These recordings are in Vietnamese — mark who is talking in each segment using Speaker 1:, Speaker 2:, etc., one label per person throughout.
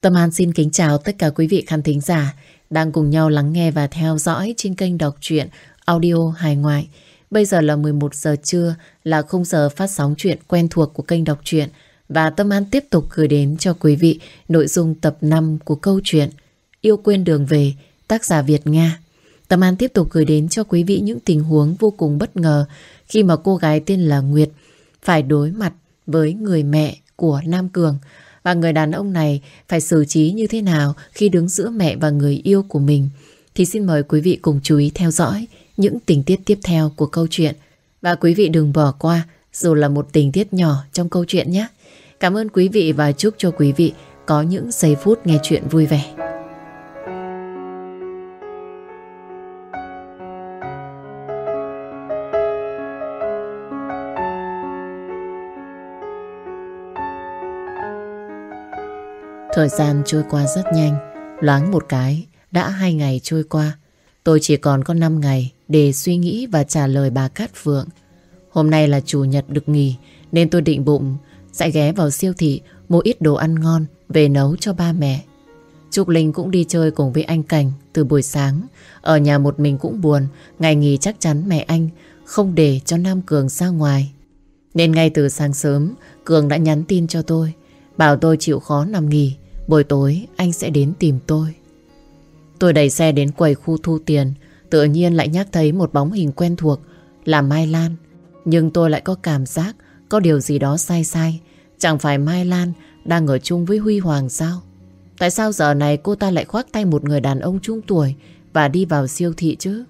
Speaker 1: Tâm An xin kính chào tất cả quý vị khán thính giả đang cùng nhau lắng nghe và theo dõi trên kênh đọc truyện audio hài ngoại. Bây giờ là 11 giờ trưa, là khung giờ phát sóng truyện quen thuộc của kênh đọc truyện và Tâm An tiếp tục gửi đến cho quý vị nội dung tập 5 của câu chuyện Yêu quên đường về, tác giả Việt Nga. Tâm An tiếp tục gửi đến cho quý vị những tình huống vô cùng bất ngờ khi mà cô gái tên là Nguyệt phải đối mặt với người mẹ của Nam Cường và người đàn ông này phải xử trí như thế nào khi đứng giữa mẹ và người yêu của mình thì xin mời quý vị cùng chú ý theo dõi những tình tiết tiếp theo của câu chuyện và quý vị đừng bỏ qua, dù là một tình tiết nhỏ trong câu chuyện nhé. Cảm ơn quý vị và chúc cho quý vị có những giây phút nghe chuyện vui vẻ. Thời gian trôi qua rất nhanh, loáng một cái, đã hai ngày trôi qua. Tôi chỉ còn có 5 ngày để suy nghĩ và trả lời bà Cát Phượng. Hôm nay là chủ nhật được nghỉ, nên tôi định bụng sẽ ghé vào siêu thị mua ít đồ ăn ngon về nấu cho ba mẹ. Trúc Linh cũng đi chơi cùng với anh Cảnh từ buổi sáng. Ở nhà một mình cũng buồn, ngày nghỉ chắc chắn mẹ anh không để cho Nam Cường ra ngoài. Nên ngay từ sáng sớm, Cường đã nhắn tin cho tôi, bảo tôi chịu khó nằm nghỉ, buổi tối anh sẽ đến tìm tôi. Tôi đẩy xe đến quầy khu thu tiền, tự nhiên lại nhắc thấy một bóng hình quen thuộc là Mai Lan. Nhưng tôi lại có cảm giác có điều gì đó sai sai. Chẳng phải Mai Lan đang ở chung với Huy Hoàng sao? Tại sao giờ này cô ta lại khoác tay một người đàn ông trung tuổi và đi vào siêu thị chứ?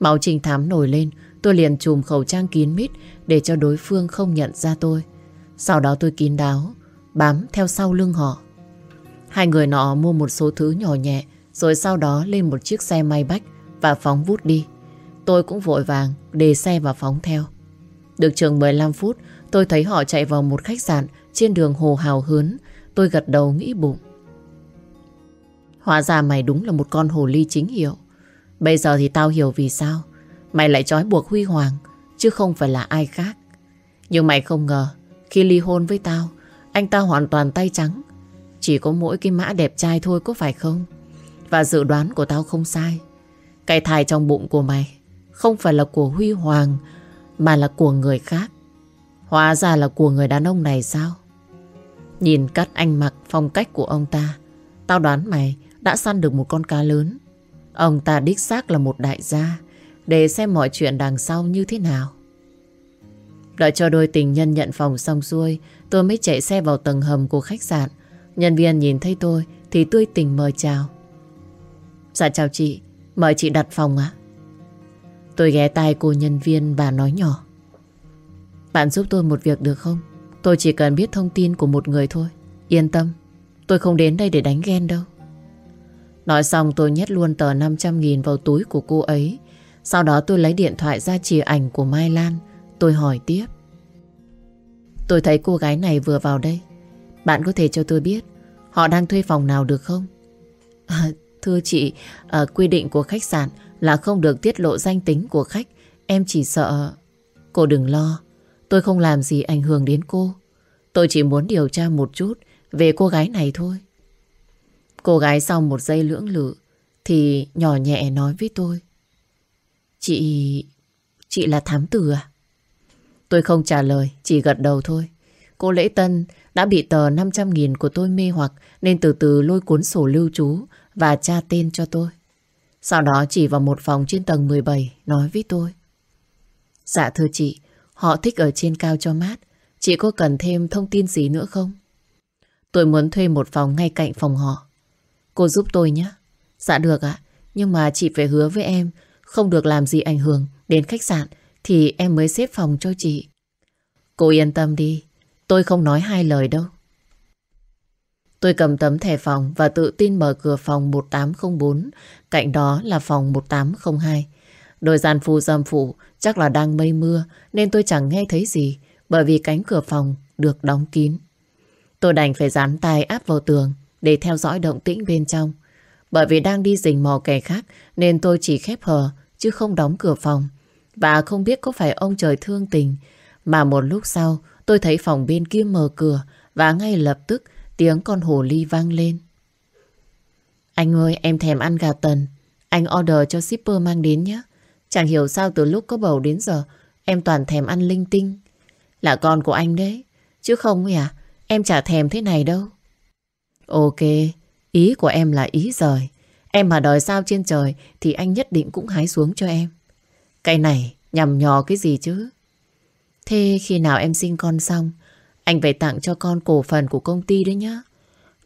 Speaker 1: Máu trình thám nổi lên, tôi liền chùm khẩu trang kín mít để cho đối phương không nhận ra tôi. Sau đó tôi kín đáo, bám theo sau lưng họ. Hai người nọ mua một số thứ nhỏ nhẹ, rồi sau đó lên một chiếc xe may bách và phóng vút đi. Tôi cũng vội vàng đề xe và phóng theo. Được chừng 15 phút, tôi thấy họ chạy vào một khách sạn trên đường Hồ Hào Hớn. Tôi gật đầu nghĩ bụng. Hóa ra mày đúng là một con hồ ly chính hiệu. Bây giờ thì tao hiểu vì sao mày lại trói buộc Huy Hoàng, chứ không phải là ai khác. Nhưng mày không ngờ, khi ly hôn với tao, anh ta hoàn toàn tay trắng. Chỉ có mỗi cái mã đẹp trai thôi có phải không? Và dự đoán của tao không sai. Cái thai trong bụng của mày không phải là của Huy Hoàng mà là của người khác. Hóa ra là của người đàn ông này sao? Nhìn cách anh mặc phong cách của ông ta, tao đoán mày đã săn được một con cá lớn. Ông ta đích xác là một đại gia, để xem mọi chuyện đằng sau như thế nào. Đợi cho đôi tình nhân nhận phòng xong xuôi, tôi mới chạy xe vào tầng hầm của khách sạn. Nhân viên nhìn thấy tôi thì tươi tình mời chào. Dạ chào chị, mời chị đặt phòng ạ. Tôi ghé tay cô nhân viên và nói nhỏ. Bạn giúp tôi một việc được không? Tôi chỉ cần biết thông tin của một người thôi. Yên tâm, tôi không đến đây để đánh ghen đâu. Nói xong tôi nhét luôn tờ 500.000 vào túi của cô ấy. Sau đó tôi lấy điện thoại ra chìa ảnh của Mai Lan. Tôi hỏi tiếp. Tôi thấy cô gái này vừa vào đây. Bạn có thể cho tôi biết họ đang thuê phòng nào được không? À, thưa chị, à, quy định của khách sạn là không được tiết lộ danh tính của khách. Em chỉ sợ... Cô đừng lo, tôi không làm gì ảnh hưởng đến cô. Tôi chỉ muốn điều tra một chút về cô gái này thôi. Cô gái sau một giây lưỡng lự thì nhỏ nhẹ nói với tôi. Chị... chị là thám tử à? Tôi không trả lời, chỉ gật đầu thôi. Cô Lễ Tân đã bị tờ 500.000 của tôi mê hoặc nên từ từ lôi cuốn sổ lưu trú và tra tên cho tôi. Sau đó chỉ vào một phòng trên tầng 17 nói với tôi. Dạ thưa chị, họ thích ở trên cao cho mát. Chị có cần thêm thông tin gì nữa không? Tôi muốn thuê một phòng ngay cạnh phòng họ. Cô giúp tôi nhé. Dạ được ạ, nhưng mà chị phải hứa với em không được làm gì ảnh hưởng đến khách sạn thì em mới xếp phòng cho chị. Cô yên tâm đi, tôi không nói hai lời đâu. Tôi cầm tấm thẻ phòng và tự tin mở cửa phòng 1804, cạnh đó là phòng 1802. Đôi gian phu dâm phụ chắc là đang mây mưa nên tôi chẳng nghe thấy gì bởi vì cánh cửa phòng được đóng kín. Tôi đành phải dán tay áp vào tường để theo dõi động tĩnh bên trong. Bởi vì đang đi rình mò kẻ khác nên tôi chỉ khép hờ chứ không đóng cửa phòng. Và không biết có phải ông trời thương tình mà một lúc sau tôi thấy phòng bên kia mở cửa và ngay lập tức tiếng con hồ ly vang lên. Anh ơi, em thèm ăn gà tần. Anh order cho shipper mang đến nhé. Chẳng hiểu sao từ lúc có bầu đến giờ em toàn thèm ăn linh tinh. Là con của anh đấy. Chứ không ấy à, em chả thèm thế này đâu. Ok, ý của em là ý rời. Em mà đòi sao trên trời thì anh nhất định cũng hái xuống cho em. Cái này nhằm nhò cái gì chứ? Thế khi nào em sinh con xong, anh phải tặng cho con cổ phần của công ty đấy nhá.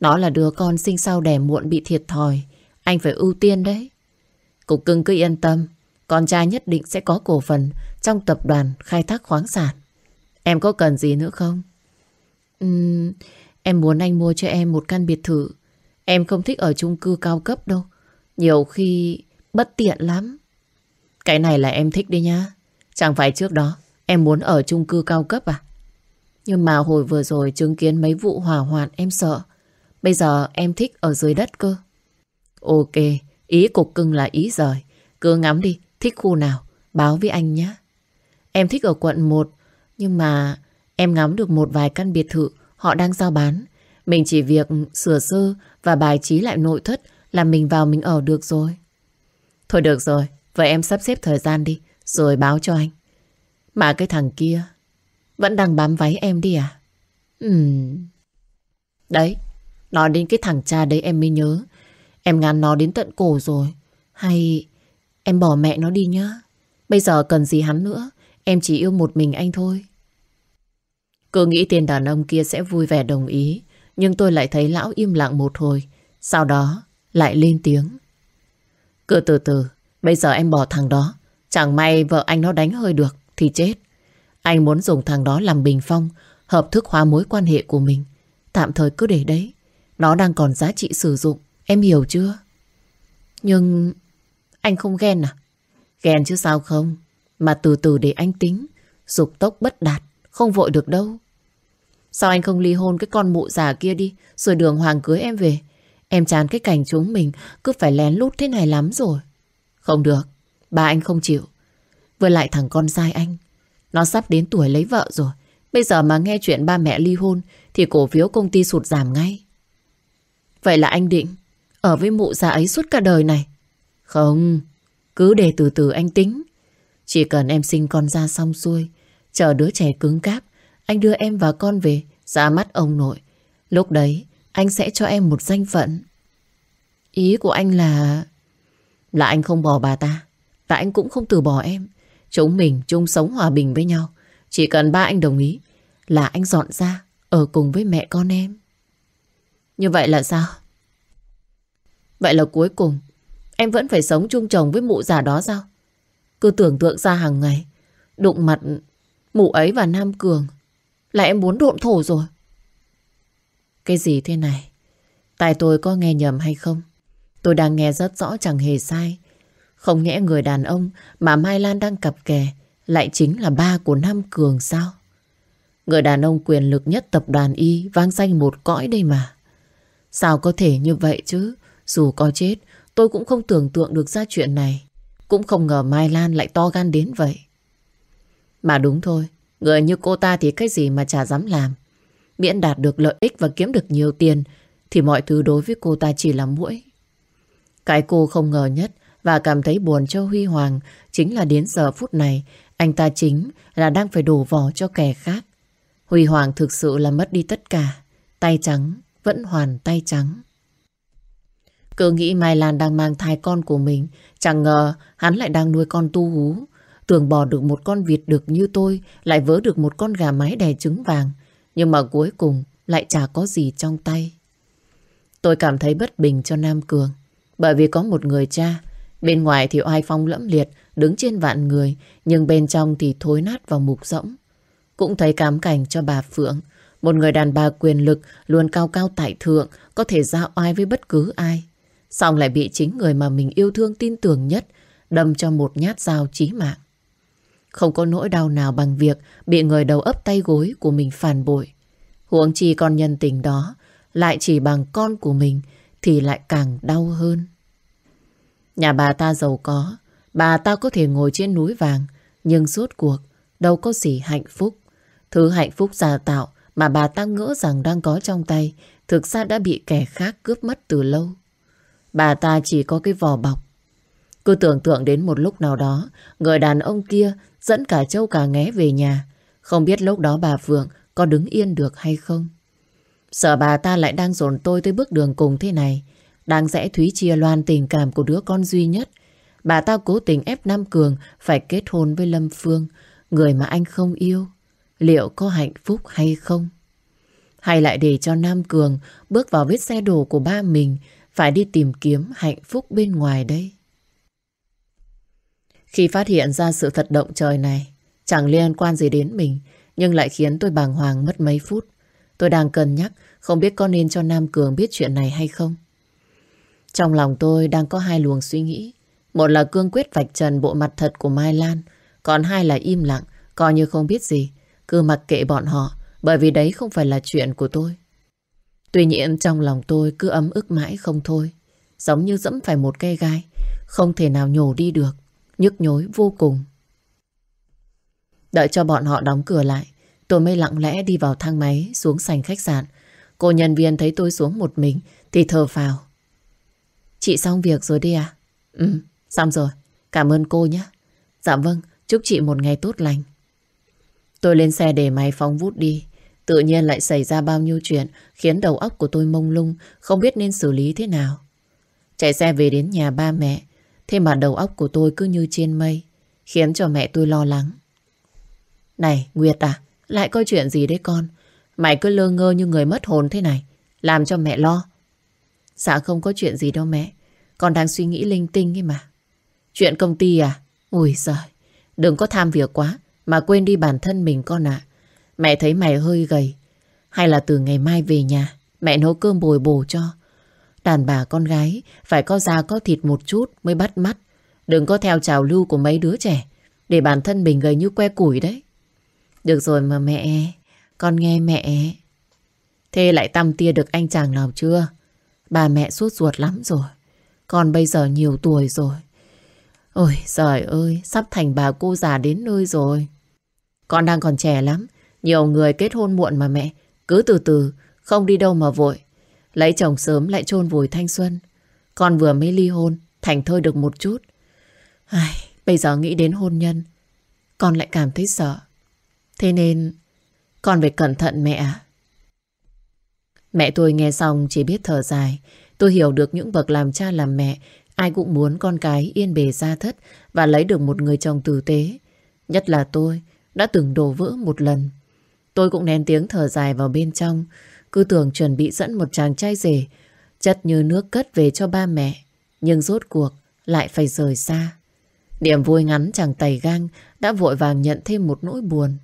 Speaker 1: Nó là đứa con sinh sau đẻ muộn bị thiệt thòi. Anh phải ưu tiên đấy. Cục cưng cứ yên tâm. Con trai nhất định sẽ có cổ phần trong tập đoàn khai thác khoáng sản. Em có cần gì nữa không? Uhm, em muốn anh mua cho em một căn biệt thự. Em không thích ở chung cư cao cấp đâu. Nhiều khi bất tiện lắm. Cái này là em thích đi nhá. Chẳng phải trước đó em muốn ở chung cư cao cấp à? Nhưng mà hồi vừa rồi chứng kiến mấy vụ hỏa hoạn em sợ. Bây giờ em thích ở dưới đất cơ. Ok, ý cục cưng là ý rời. Cứ ngắm đi, thích khu nào, báo với anh nhé. Em thích ở quận 1, nhưng mà em ngắm được một vài căn biệt thự họ đang giao bán. Mình chỉ việc sửa sơ và bài trí lại nội thất là mình vào mình ở được rồi. Thôi được rồi, vậy em sắp xếp thời gian đi, rồi báo cho anh. Mà cái thằng kia vẫn đang bám váy em đi à? Ừm... Đấy, nói đến cái thằng cha đấy em mới nhớ. Em ngán nó đến tận cổ rồi. Hay em bỏ mẹ nó đi nhá. Bây giờ cần gì hắn nữa. Em chỉ yêu một mình anh thôi. Cứ nghĩ tiền đàn ông kia sẽ vui vẻ đồng ý. Nhưng tôi lại thấy lão im lặng một hồi. Sau đó lại lên tiếng. Cứ từ từ, bây giờ em bỏ thằng đó. Chẳng may vợ anh nó đánh hơi được thì chết. Anh muốn dùng thằng đó làm bình phong, hợp thức hóa mối quan hệ của mình. Tạm thời cứ để đấy. Nó đang còn giá trị sử dụng. Em hiểu chưa? Nhưng anh không ghen à? Ghen chứ sao không? Mà từ từ để anh tính. Dục tốc bất đạt. Không vội được đâu. Sao anh không ly hôn cái con mụ già kia đi Rồi đường hoàng cưới em về Em chán cái cảnh chúng mình Cứ phải lén lút thế này lắm rồi Không được Ba anh không chịu với lại thằng con trai anh. Nó sắp đến tuổi lấy vợ rồi. Bây giờ mà nghe chuyện ba mẹ ly hôn, Thì cổ phiếu công ty sụt giảm ngay. Vậy là anh định, Ở với mụ già ấy suốt cả đời này. Không, Cứ để từ từ anh tính. Chỉ cần em sinh con ra xong xuôi, Chờ đứa trẻ cứng cáp, Anh đưa em và con về, Ra mắt ông nội. Lúc đấy, anh sẽ cho em một danh phận. Ý của anh là Là anh không bỏ bà ta, Và anh cũng không từ bỏ em. Chúng mình chung sống hòa bình với nhau. Chỉ cần ba anh đồng ý Là anh dọn ra Ở cùng với mẹ con em. Như vậy là sao? Vậy là cuối cùng, Em vẫn phải sống chung chồng với mụ già đó sao? Cứ tưởng tượng ra hàng ngày, Đụng mặt mụ ấy và Nam Cường Là em muốn độn thổ rồi. Cái gì thế này? Tại tôi có nghe nhầm hay không? Tôi đang nghe rất rõ chẳng hề sai. Không nhẽ người đàn ông Mà Mai Lan đang cặp kè Lại chính là ba của Nam Cường sao? Người đàn ông quyền lực nhất tập đoàn Y Vang danh một cõi đây mà. Sao có thể như vậy chứ? Dù có chết, Tôi cũng không tưởng tượng được ra chuyện này. Cũng không ngờ Mai Lan lại to gan đến vậy. Mà đúng thôi, Người như cô ta thì cái gì mà chả dám làm. Miễn đạt được lợi ích và kiếm được nhiều tiền, Thì mọi thứ đối với cô ta chỉ là mũi Cái cô không ngờ nhất và cảm thấy buồn cho Huy Hoàng Chính là đến giờ phút này Anh ta chính là đang phải đổ vỏ cho kẻ khác Huy Hoàng thực sự là mất đi tất cả Tay trắng Vẫn hoàn tay trắng cứ nghĩ Mai Lan đang mang thai con của mình. Chẳng ngờ hắn lại đang nuôi con tu hú. Tưởng bỏ được một con vịt được như tôi, lại vớ được một con gà mái đẻ trứng vàng. Nhưng mà cuối cùng lại chả có gì trong tay. Tôi cảm thấy bất bình cho Nam Cường. Bởi vì có một người cha. Bên ngoài thì oai phong lẫm liệt, đứng trên vạn người. Nhưng bên trong thì thối nát vào mục rỗng. Cũng thấy cám cảnh cho bà Phượng. Một người đàn bà quyền lực, luôn cao cao tại thượng, có thể ra oai với bất cứ ai. Xong lại bị chính người mà mình yêu thương tin tưởng nhất đâm cho một nhát dao chí mạng. Không có nỗi đau nào bằng việc bị người đầu ấp tay gối của mình phản bội. Huống chi con nhân tình đó lại chỉ bằng con của mình thì lại càng đau hơn. Nhà bà ta giàu có, bà ta có thể ngồi trên núi vàng, nhưng suốt cuộc đâu có gì hạnh phúc. Thứ hạnh phúc giả tạo mà bà ta ngỡ rằng đang có trong tay thực ra đã bị kẻ khác cướp mất từ lâu. Bà ta chỉ có cái vỏ bọc. Cứ tưởng tượng đến một lúc nào đó, người đàn ông kia dẫn cả châu cả nghé về nhà. Không biết lúc đó bà Phượng có đứng yên được hay không. Sợ bà ta lại đang dồn tôi tới bước đường cùng thế này. Đang rẽ Thúy chia loan tình cảm của đứa con duy nhất. Bà ta cố tình ép Nam Cường phải kết hôn với Lâm Phương, người mà anh không yêu. Liệu có hạnh phúc hay không? Hay lại để cho Nam Cường bước vào vết xe đổ của ba mình phải đi tìm kiếm hạnh phúc bên ngoài đây? Khi phát hiện ra sự thật động trời này, chẳng liên quan gì đến mình, nhưng lại khiến tôi bàng hoàng mất mấy phút. Tôi đang cân nhắc không biết có nên cho Nam Cường biết chuyện này hay không. Trong lòng tôi đang có hai luồng suy nghĩ. Một là cương quyết vạch trần bộ mặt thật của Mai Lan, còn hai là im lặng, coi như không biết gì, cứ mặc kệ bọn họ, bởi vì đấy không phải là chuyện của tôi. Tuy nhiên trong lòng tôi cứ ấm ức mãi không thôi, giống như dẫm phải một cây gai, không thể nào nhổ đi được, nhức nhối vô cùng. Đợi cho bọn họ đóng cửa lại, tôi mới lặng lẽ đi vào thang máy xuống sành khách sạn. Cô nhân viên thấy tôi xuống một mình thì thờ phào. Chị xong việc rồi đi à? Ừ, xong rồi. Cảm ơn cô nhé. Dạ vâng, chúc chị một ngày tốt lành. Tôi lên xe để máy phóng vút đi. Tự nhiên lại xảy ra bao nhiêu chuyện khiến đầu óc của tôi mông lung, không biết nên xử lý thế nào. Chạy xe về đến nhà ba mẹ, thế mà đầu óc của tôi cứ như trên mây, khiến cho mẹ tôi lo lắng. Này, Nguyệt à, lại có chuyện gì đấy con? Mày cứ lơ ngơ như người mất hồn thế này, làm cho mẹ lo. Dạ không có chuyện gì đâu mẹ, con đang suy nghĩ linh tinh ấy mà. Chuyện công ty à? Ui giời, đừng có tham việc quá, mà quên đi bản thân mình con ạ. Mẹ thấy mày hơi gầy, hay là từ ngày mai về nhà, mẹ nấu cơm bồi bổ cho. Đàn bà con gái phải có da có thịt một chút mới bắt mắt. Đừng có theo trào lưu của mấy đứa trẻ, để bản thân mình gầy như que củi đấy. Được rồi mà mẹ, con nghe mẹ. Thế lại tăm tia được anh chàng nào chưa? Bà mẹ suốt ruột lắm rồi. Con bây giờ nhiều tuổi rồi. Ôi trời ơi, sắp thành bà cô già đến nơi rồi. Con đang còn trẻ lắm. Nhiều người kết hôn muộn mà mẹ. Cứ từ từ, không đi đâu mà vội. Lấy chồng sớm lại chôn vùi thanh xuân. Con vừa mới ly hôn, thành thơi được một chút. Ai, bây giờ nghĩ đến hôn nhân, con lại cảm thấy sợ. Thế nên con phải cẩn thận mẹ Mẹ tôi nghe xong chỉ biết thở dài. Tôi hiểu được những bậc làm cha làm mẹ ai cũng muốn con cái yên bề gia thất và lấy được một người chồng tử tế. Nhất là tôi đã từng đổ vỡ một lần. Tôi cũng nén tiếng thở dài vào bên trong cứ tưởng chuẩn bị dẫn một chàng trai rể chất như nước cất về cho ba mẹ nhưng rốt cuộc lại phải rời xa. Niềm vui ngắn chẳng tày gang đã vội vàng nhận thêm một nỗi buồn.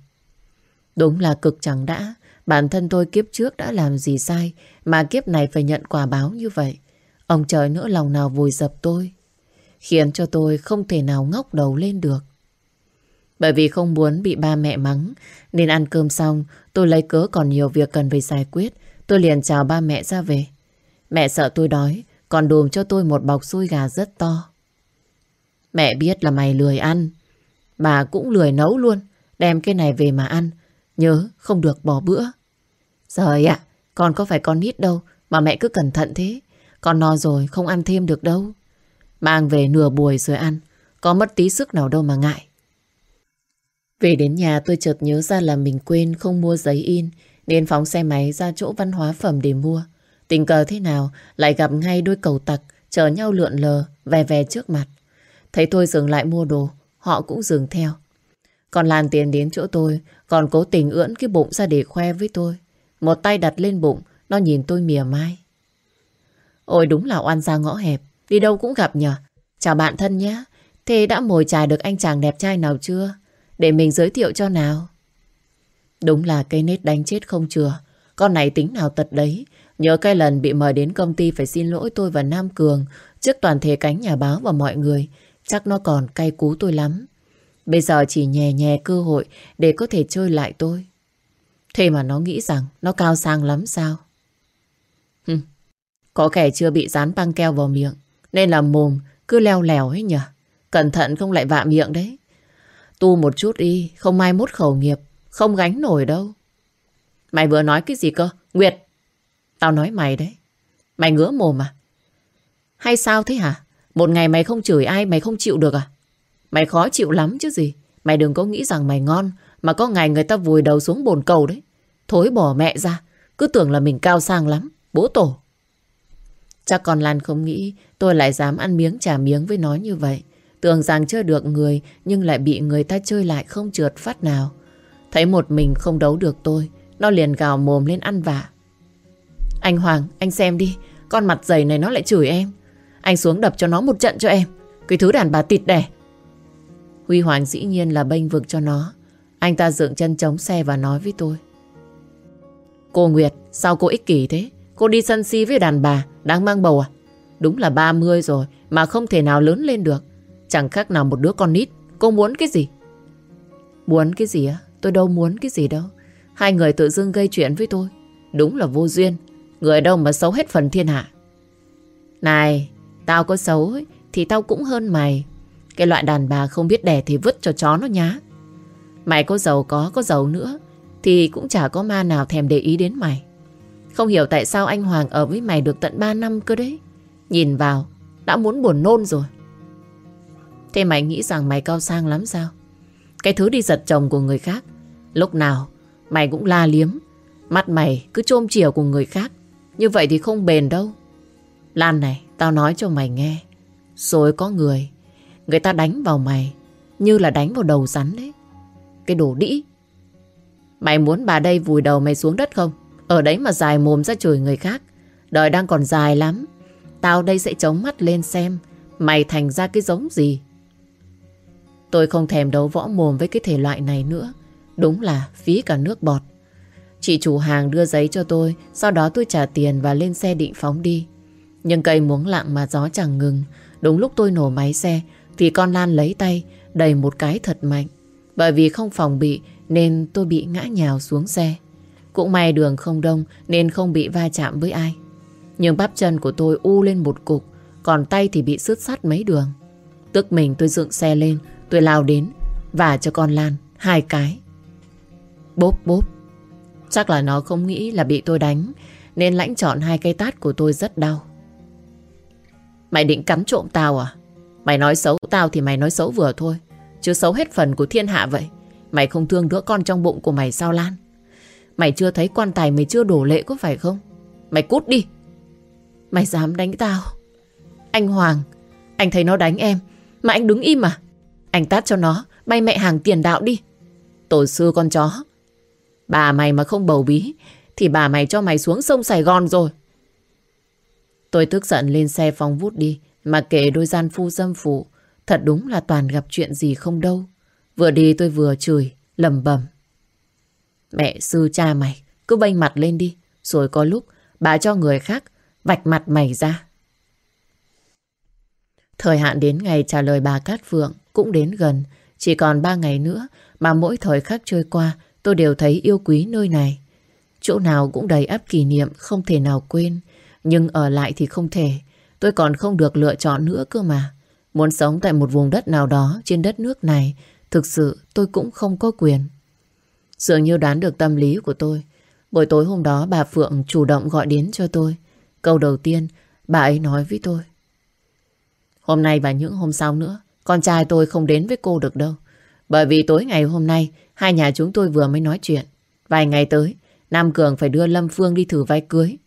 Speaker 1: Đúng là cực chẳng đã, bản thân tôi kiếp trước đã làm gì sai mà kiếp này phải nhận quả báo như vậy. Ông trời nữa lòng nào vùi dập tôi, khiến cho tôi không thể nào ngóc đầu lên được. Bởi vì không muốn bị ba mẹ mắng, nên ăn cơm xong, tôi lấy cớ còn nhiều việc cần phải giải quyết, tôi liền chào ba mẹ ra về. Mẹ sợ tôi đói, còn đùm cho tôi một bọc xôi gà rất to. Mẹ biết là mày lười ăn, bà cũng lười nấu luôn, đem cái này về mà ăn, Nhớ không được bỏ bữa. Trời ạ, con có phải con nít đâu mà mẹ cứ cẩn thận thế. Con no rồi không ăn thêm được đâu. Mang về nửa buổi rồi ăn. Có mất tí sức nào đâu mà ngại. Về đến nhà tôi chợt nhớ ra là mình quên không mua giấy in nên phóng xe máy ra chỗ văn hóa phẩm để mua. Tình cờ thế nào lại gặp ngay đôi cầu tặc chở nhau lượn lờ vè vè trước mặt. Thấy tôi dừng lại mua đồ, họ cũng dừng theo. Còn Lan tiền đến chỗ tôi, còn cố tình ưỡn cái bụng ra để khoe với tôi. Một tay đặt lên bụng, nó nhìn tôi mỉa mai. Ôi đúng là oan gia ngõ hẹp, đi đâu cũng gặp nhờ. Chào bạn thân nhé, thế đã mồi chài được anh chàng đẹp trai nào chưa? Để mình giới thiệu cho nào. Đúng là cây nết đánh chết không chừa. Con này tính nào tật đấy. Nhớ cái lần bị mời đến công ty phải xin lỗi tôi và Nam Cường trước toàn thể cánh nhà báo và mọi người. Chắc nó còn cay cú tôi lắm. Bây giờ chỉ nhè nhè cơ hội để có thể chơi lại tôi. Thế mà nó nghĩ rằng nó cao sang lắm sao? Hừm, có kẻ chưa bị dán băng keo vào miệng, nên là mồm cứ leo lèo ấy nhỉ. Cẩn thận không lại vạ miệng đấy. Tu một chút đi, không mai mốt khẩu nghiệp, không gánh nổi đâu. Mày vừa nói cái gì cơ? Nguyệt! Tao nói mày đấy. Mày ngứa mồm à? Hay sao thế hả? Một ngày mày không chửi ai mày không chịu được à? Mày khó chịu lắm chứ gì. Mày đừng có nghĩ rằng mày ngon mà có ngày người ta vùi đầu xuống bồn cầu đấy. Thối bỏ mẹ ra. Cứ tưởng là mình cao sang lắm. Bố tổ. Chắc còn Lan không nghĩ tôi lại dám ăn miếng trả miếng với nó như vậy. Tưởng rằng chơi được người nhưng lại bị người ta chơi lại không trượt phát nào. Thấy một mình không đấu được tôi, nó liền gào mồm lên ăn vạ. Anh Hoàng, anh xem đi, con mặt dày này nó lại chửi em. Anh xuống đập cho nó một trận cho em. Cái thứ đàn bà tịt đẻ. Huy Hoàng dĩ nhiên là bênh vực cho nó. Anh ta dựng chân chống xe và nói với tôi. Cô Nguyệt, sao cô ích kỷ thế? Cô đi sân si với đàn bà, đang mang bầu à? Đúng là 30 rồi mà không thể nào lớn lên được. Chẳng khác nào một đứa con nít. Cô muốn cái gì? Muốn cái gì á? Tôi đâu muốn cái gì đâu. Hai người tự dưng gây chuyện với tôi. Đúng là vô duyên. Người đâu mà xấu hết phần thiên hạ. Này, tao có xấu ấy, thì tao cũng hơn mày. Cái loại đàn bà không biết đẻ thì vứt cho chó nó nhá. Mày có giàu có, có giàu nữa thì cũng chả có ma nào thèm để ý đến mày. Không hiểu tại sao anh Hoàng ở với mày được tận 3 năm cơ đấy. Nhìn vào, đã muốn buồn nôn rồi. Thế mày nghĩ rằng mày cao sang lắm sao? Cái thứ đi giật chồng của người khác. Lúc nào, mày cũng la liếm. Mắt mày cứ trôm chiều của người khác. Như vậy thì không bền đâu. Lan này, tao nói cho mày nghe. Rồi có người, người ta đánh vào mày như là đánh vào đầu rắn đấy. Cái đồ đĩ. Mày muốn bà đây vùi đầu mày xuống đất không? Ở đấy mà dài mồm ra chửi người khác. Đời đang còn dài lắm. Tao đây sẽ chống mắt lên xem mày thành ra cái giống gì. Tôi không thèm đấu võ mồm với cái thể loại này nữa. Đúng là phí cả nước bọt. Chị chủ hàng đưa giấy cho tôi, sau đó tôi trả tiền và lên xe định phóng đi. Nhưng cây muống lặng mà gió chẳng ngừng. Đúng lúc tôi nổ máy xe, thì con Lan lấy tay, đầy một cái thật mạnh. Bởi vì không phòng bị nên tôi bị ngã nhào xuống xe. Cũng may đường không đông nên không bị va chạm với ai. Nhưng bắp chân của tôi u lên một cục, còn tay thì bị sứt sắt mấy đường. Tức mình tôi dựng xe lên, tôi lao đến và cho con Lan hai cái. Bốp bốp. Chắc là nó không nghĩ là bị tôi đánh nên lãnh chọn hai cây tát của tôi rất đau. Mày định cắn trộm tao à? Mày nói xấu tao thì mày nói xấu vừa thôi. Chứ xấu hết phần của thiên hạ vậy. Mày không thương đứa con trong bụng của mày sao Lan? Mày chưa thấy quan tài mày chưa đổ lệ có phải không? Mày cút đi. Mày dám đánh tao. Anh Hoàng, anh thấy nó đánh em. Mà anh đứng im à? Anh tát cho nó, bay mẹ hàng tiền đạo đi. Tổ sư con chó. Bà mày mà không bầu bí, thì bà mày cho mày xuống sông Sài Gòn rồi. Tôi tức giận lên xe phóng vút đi, mà kể đôi gian phu dâm phụ. Thật đúng là toàn gặp chuyện gì không đâu. Vừa đi tôi vừa chửi, lầm bầm. Mẹ sư cha mày, cứ bênh mặt lên đi. Rồi có lúc bà cho người khác vạch mặt mày ra. Thời hạn đến ngày trả lời bà Cát Phượng cũng đến gần. Chỉ còn ba ngày nữa mà mỗi thời khắc trôi qua tôi đều thấy yêu quý nơi này. Chỗ nào cũng đầy ắp kỷ niệm không thể nào quên. Nhưng ở lại thì không thể. Tôi còn không được lựa chọn nữa cơ mà. Muốn sống tại một vùng đất nào đó trên đất nước này, thực sự tôi cũng không có quyền. Dường như đoán được tâm lý của tôi. Buổi tối hôm đó bà Phượng chủ động gọi đến cho tôi. Câu đầu tiên, bà ấy nói với tôi. Hôm nay và những hôm sau nữa, con trai tôi không đến với cô được đâu. Bởi vì tối ngày hôm nay, hai nhà chúng tôi vừa mới nói chuyện. Vài ngày tới, Nam Cường phải đưa Lâm Phương đi thử vai cưới.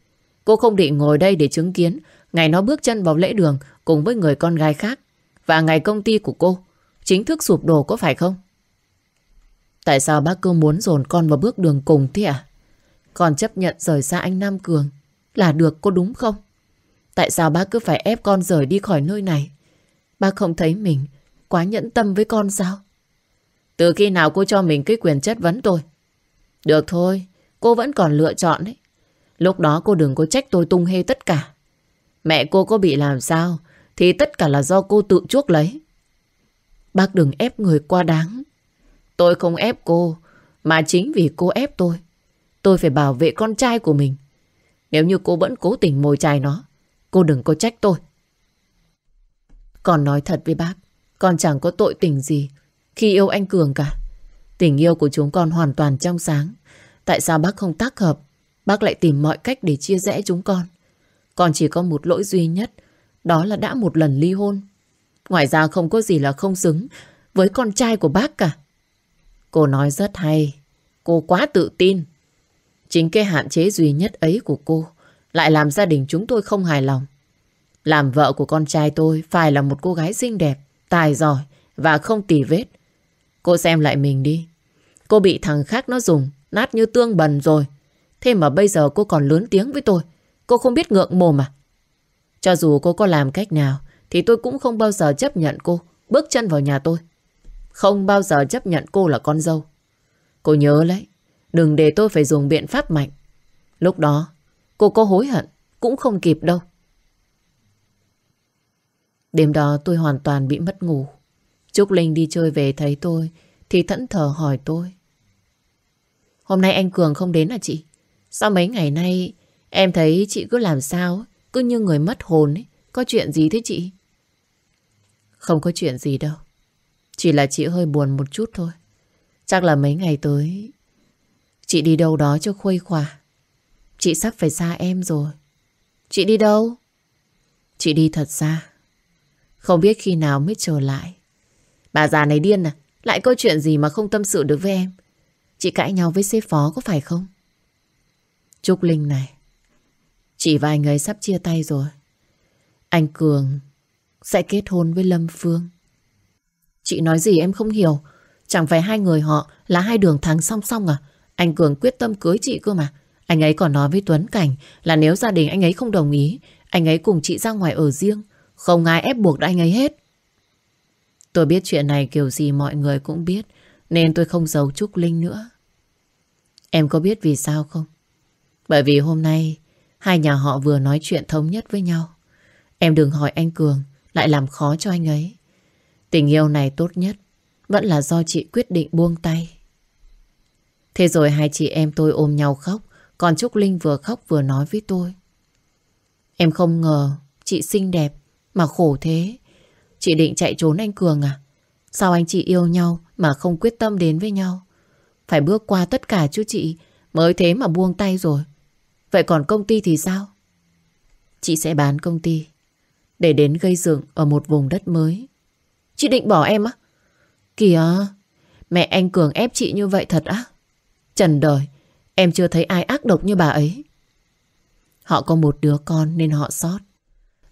Speaker 1: Cô không định ngồi đây để chứng kiến, ngày nó bước chân vào lễ đường cùng với người con gái khác và ngày công ty của cô chính thức sụp đổ có phải không? Tại sao bác cứ muốn dồn con vào bước đường cùng thế à? Con chấp nhận rời xa anh Nam Cường là được có đúng không? Tại sao bác cứ phải ép con rời đi khỏi nơi này? Bác không thấy mình quá nhẫn tâm với con sao? Từ khi nào cô cho mình cái quyền chất vấn tôi? Được thôi, cô vẫn còn lựa chọn đấy. Lúc đó cô đừng có trách tôi tung hê tất cả. Mẹ cô có bị làm sao thì tất cả là do cô tự chuốc lấy. Bác đừng ép người quá đáng. Tôi không ép cô, mà chính vì cô ép tôi. Tôi phải bảo vệ con trai của mình. Nếu như cô vẫn cố tình mồi chài nó, cô đừng có trách tôi. Còn nói thật với bác, con chẳng có tội tình gì khi yêu anh Cường cả. Tình yêu của chúng con hoàn toàn trong sáng. Tại sao bác không tác hợp bác lại tìm mọi cách để chia rẽ chúng con. Con chỉ có một lỗi duy nhất, đó là đã một lần ly hôn. Ngoài ra không có gì là không xứng với con trai của bác cả. Cô nói rất hay, cô quá tự tin. Chính cái hạn chế duy nhất ấy của cô lại làm gia đình chúng tôi không hài lòng. Làm vợ của con trai tôi phải là một cô gái xinh đẹp, tài giỏi và không tì vết. Cô xem lại mình đi. Cô bị thằng khác nó dùng, nát như tương bần rồi. Thế mà bây giờ cô còn lớn tiếng với tôi. Cô không biết ngượng mồm à? Cho dù cô có làm cách nào, thì tôi cũng không bao giờ chấp nhận cô bước chân vào nhà tôi. Không bao giờ chấp nhận cô là con dâu. Cô nhớ lấy, đừng để tôi phải dùng biện pháp mạnh. Lúc đó, cô có hối hận cũng không kịp đâu. Đêm đó tôi hoàn toàn bị mất ngủ. Trúc Linh đi chơi về thấy tôi thì thẫn thờ hỏi tôi. Hôm nay anh Cường không đến à chị? Sao mấy ngày nay em thấy chị cứ làm sao cứ như người mất hồn ấy. Có chuyện gì thế chị? Không có chuyện gì đâu. Chỉ là chị hơi buồn một chút thôi. Chắc là mấy ngày tới, chị đi đâu đó cho khuây khỏa. Chị sắp phải xa em rồi. Chị đi đâu? Chị đi thật xa. Không biết khi nào mới trở lại. Bà già này điên à? Lại có chuyện gì mà không tâm sự được với em? Chị cãi nhau với sếp phó có phải không? Trúc Linh này chỉ vài người sắp chia tay rồi. Anh Cường sẽ kết hôn với Lâm Phương. Chị nói gì em không hiểu. Chẳng phải hai người họ là hai đường thắng song song à? Anh Cường quyết tâm cưới chị cơ mà. Anh ấy còn nói với Tuấn Cảnh là nếu gia đình anh ấy không đồng ý, anh ấy cùng chị ra ngoài ở riêng. Không ai ép buộc anh ấy hết. Tôi biết chuyện này kiểu gì mọi người cũng biết, nên tôi không giấu Trúc Linh nữa. Em có biết vì sao không? Bởi vì hôm nay hai nhà họ vừa nói chuyện thống nhất với nhau. Em đừng hỏi anh Cường lại làm khó cho anh ấy. Tình yêu này tốt nhất vẫn là do chị quyết định buông tay. Thế rồi hai chị em tôi ôm nhau khóc, còn Trúc Linh vừa khóc vừa nói với tôi. Em không ngờ chị xinh đẹp mà khổ thế. Chị định chạy trốn anh Cường à? Sao anh chị yêu nhau mà không quyết tâm đến với nhau? Phải bước qua tất cả chứ chị mới thế mà buông tay rồi. Vậy còn công ty thì sao? Chị sẽ bán công ty để đến gây dựng ở một vùng đất mới. Chị định bỏ em á? Kìa, mẹ anh Cường ép chị như vậy thật á? Trần đời, em chưa thấy ai ác độc như bà ấy. Họ có một đứa con nên họ sót.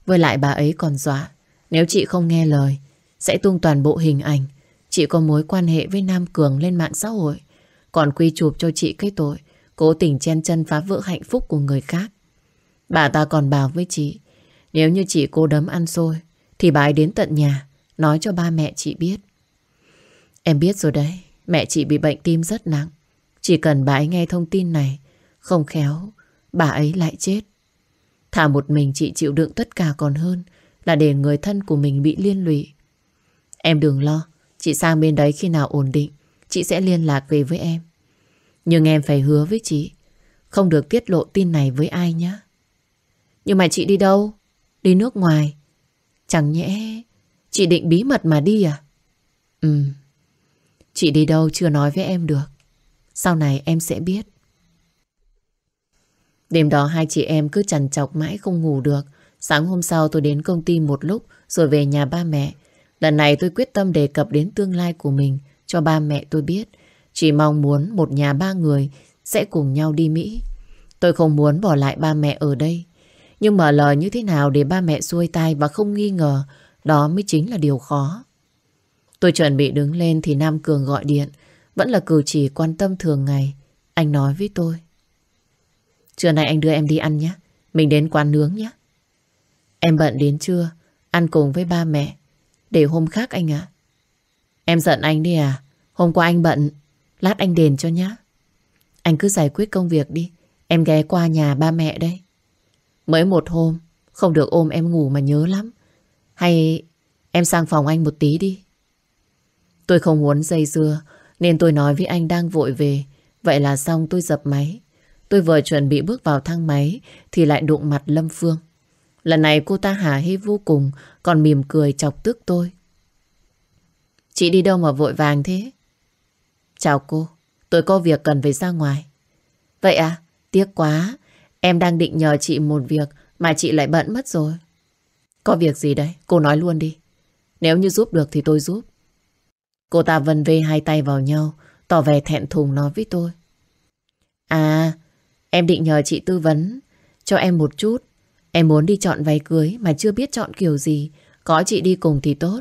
Speaker 1: Với lại bà ấy còn dọa, nếu chị không nghe lời, sẽ tung toàn bộ hình ảnh. Chị có mối quan hệ với Nam Cường lên mạng xã hội. Còn quy chụp cho chị cái tội, cố tình chen chân phá vỡ hạnh phúc của người khác. Bà ta còn bảo với chị, nếu như chị cô đấm ăn xôi, thì bà ấy đến tận nhà, nói cho ba mẹ chị biết. Em biết rồi đấy, mẹ chị bị bệnh tim rất nặng. Chỉ cần bà ấy nghe thông tin này, không khéo, bà ấy lại chết. Thả một mình chị chịu đựng tất cả còn hơn là để người thân của mình bị liên lụy. Em đừng lo, chị sang bên đấy khi nào ổn định, chị sẽ liên lạc về với em. Nhưng em phải hứa với chị, không được tiết lộ tin này với ai nhé. Nhưng mà chị đi đâu? Đi nước ngoài. Chẳng nhẽ chị định bí mật mà đi à? Ừ. Chị đi đâu chưa nói với em được. Sau này em sẽ biết. Đêm đó hai chị em cứ chằn chọc mãi không ngủ được. Sáng hôm sau tôi đến công ty một lúc rồi về nhà ba mẹ. Lần này tôi quyết tâm đề cập đến tương lai của mình cho ba mẹ tôi biết. Chỉ mong muốn một nhà ba người sẽ cùng nhau đi Mỹ. Tôi không muốn bỏ lại ba mẹ ở đây. Nhưng mở lời như thế nào để ba mẹ xuôi tay và không nghi ngờ, đó mới chính là điều khó. Tôi chuẩn bị đứng lên thì Nam Cường gọi điện. Vẫn là cử chỉ quan tâm thường ngày. Anh nói với tôi. Trưa nay anh đưa em đi ăn nhé. Mình đến quán nướng nhé. Em bận đến trưa. Ăn cùng với ba mẹ. Để hôm khác anh ạ. Em giận anh đi à. Hôm qua anh bận. Lát anh đền cho nhá. Anh cứ giải quyết công việc đi. Em ghé qua nhà ba mẹ đây. Mới một hôm. Không được ôm em ngủ mà nhớ lắm. Hay em sang phòng anh một tí đi. Tôi không muốn dây dưa. Nên tôi nói với anh đang vội về. Vậy là xong, tôi dập máy. Tôi vừa chuẩn bị bước vào thang máy, thì lại đụng mặt Lâm Phương. Lần này cô ta hả hê vô cùng, còn mỉm cười chọc tức tôi. Chị đi đâu mà vội vàng thế? Chào cô, tôi có việc cần phải ra ngoài. Vậy à, Tiếc quá, em đang định nhờ chị một việc mà chị lại bận mất rồi. Có việc gì đấy, cô nói luôn đi. Nếu như giúp được thì tôi giúp. Cô ta vần vê hai tay vào nhau, tỏ vẻ thẹn thùng nói với tôi. À, em định nhờ chị tư vấn cho em một chút. Em muốn đi chọn váy cưới mà chưa biết chọn kiểu gì. Có chị đi cùng thì tốt.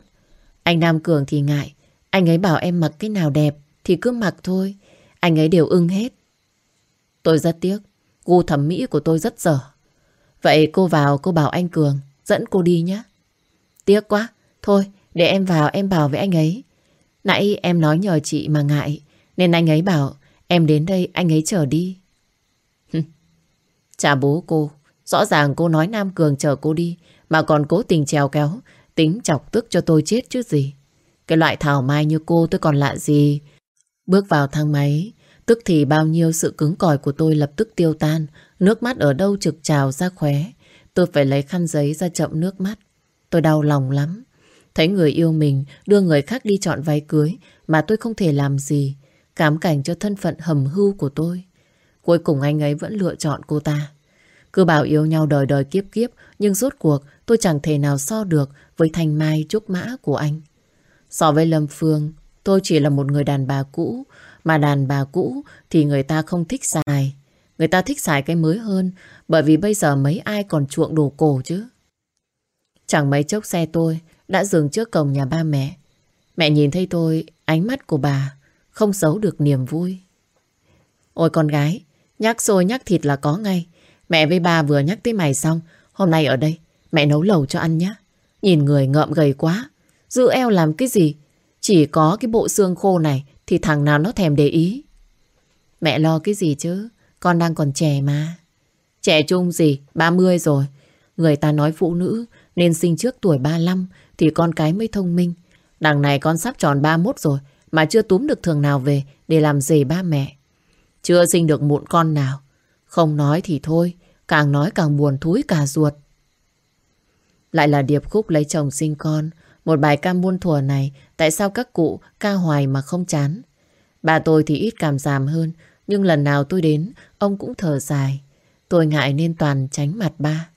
Speaker 1: Anh Nam Cường thì ngại. Anh ấy bảo em mặc cái nào đẹp thì cứ mặc thôi. Anh ấy đều ưng hết. Tôi rất tiếc. Gu thẩm mỹ của tôi rất dở. Vậy cô vào, cô bảo anh Cường, dẫn cô đi nhé. Tiếc quá. Thôi, để em vào, em bảo với anh ấy. Nãy em nói nhờ chị mà ngại. Nên anh ấy bảo, em đến đây, anh ấy chờ đi. Chà bố cô. Rõ ràng cô nói Nam Cường chờ cô đi. Mà còn cố tình trèo kéo. Tính chọc tức cho tôi chết chứ gì. Cái loại thảo mai như cô tôi còn lạ gì. Bước vào thang máy. Tức thì bao nhiêu sự cứng cỏi của tôi lập tức tiêu tan. Nước mắt ở đâu trực trào ra khóe. Tôi phải lấy khăn giấy ra chậm nước mắt. Tôi đau lòng lắm. Thấy người yêu mình đưa người khác đi chọn váy cưới mà tôi không thể làm gì. Cám cảnh cho thân phận hầm hưu của tôi. Cuối cùng anh ấy vẫn lựa chọn cô ta. Cứ bảo yêu nhau đời đời kiếp kiếp nhưng rốt cuộc tôi chẳng thể nào so được với thành mai trúc mã của anh. So với Lâm Phương, tôi chỉ là một người đàn bà cũ mà đàn bà cũ thì người ta không thích xài. Người ta thích xài cái mới hơn bởi vì bây giờ mấy ai còn chuộng đồ cổ chứ. Chẳng mấy chốc xe tôi đã dừng trước cổng nhà ba mẹ. Mẹ nhìn thấy tôi, ánh mắt của bà không giấu được niềm vui. Ôi con gái, nhắc xôi nhắc thịt là có ngay. Mẹ với bà vừa nhắc tới mày xong, hôm nay ở đây mẹ nấu lẩu cho ăn nhé. Nhìn người ngợm gầy quá, giữ eo làm cái gì? Chỉ có cái bộ xương khô này thì thằng nào nó thèm để ý. Mẹ lo cái gì chứ, con đang còn trẻ mà. Trẻ trung gì, 30 rồi. Người ta nói phụ nữ nên sinh trước tuổi 35 thì con cái mới thông minh. Đằng này con sắp tròn 31 rồi mà chưa túm được thường nào về để làm gì ba mẹ. Chưa sinh được mụn con nào. Không nói thì thôi, càng nói càng buồn thúi cả ruột. Lại là điệp khúc lấy chồng sinh con. Một bài ca muôn thuở này, tại sao các cụ ca hoài mà không chán? Bà tôi thì ít cảm giảm hơn, nhưng lần nào tôi đến, ông cũng thở dài. Tôi ngại nên toàn tránh mặt ba.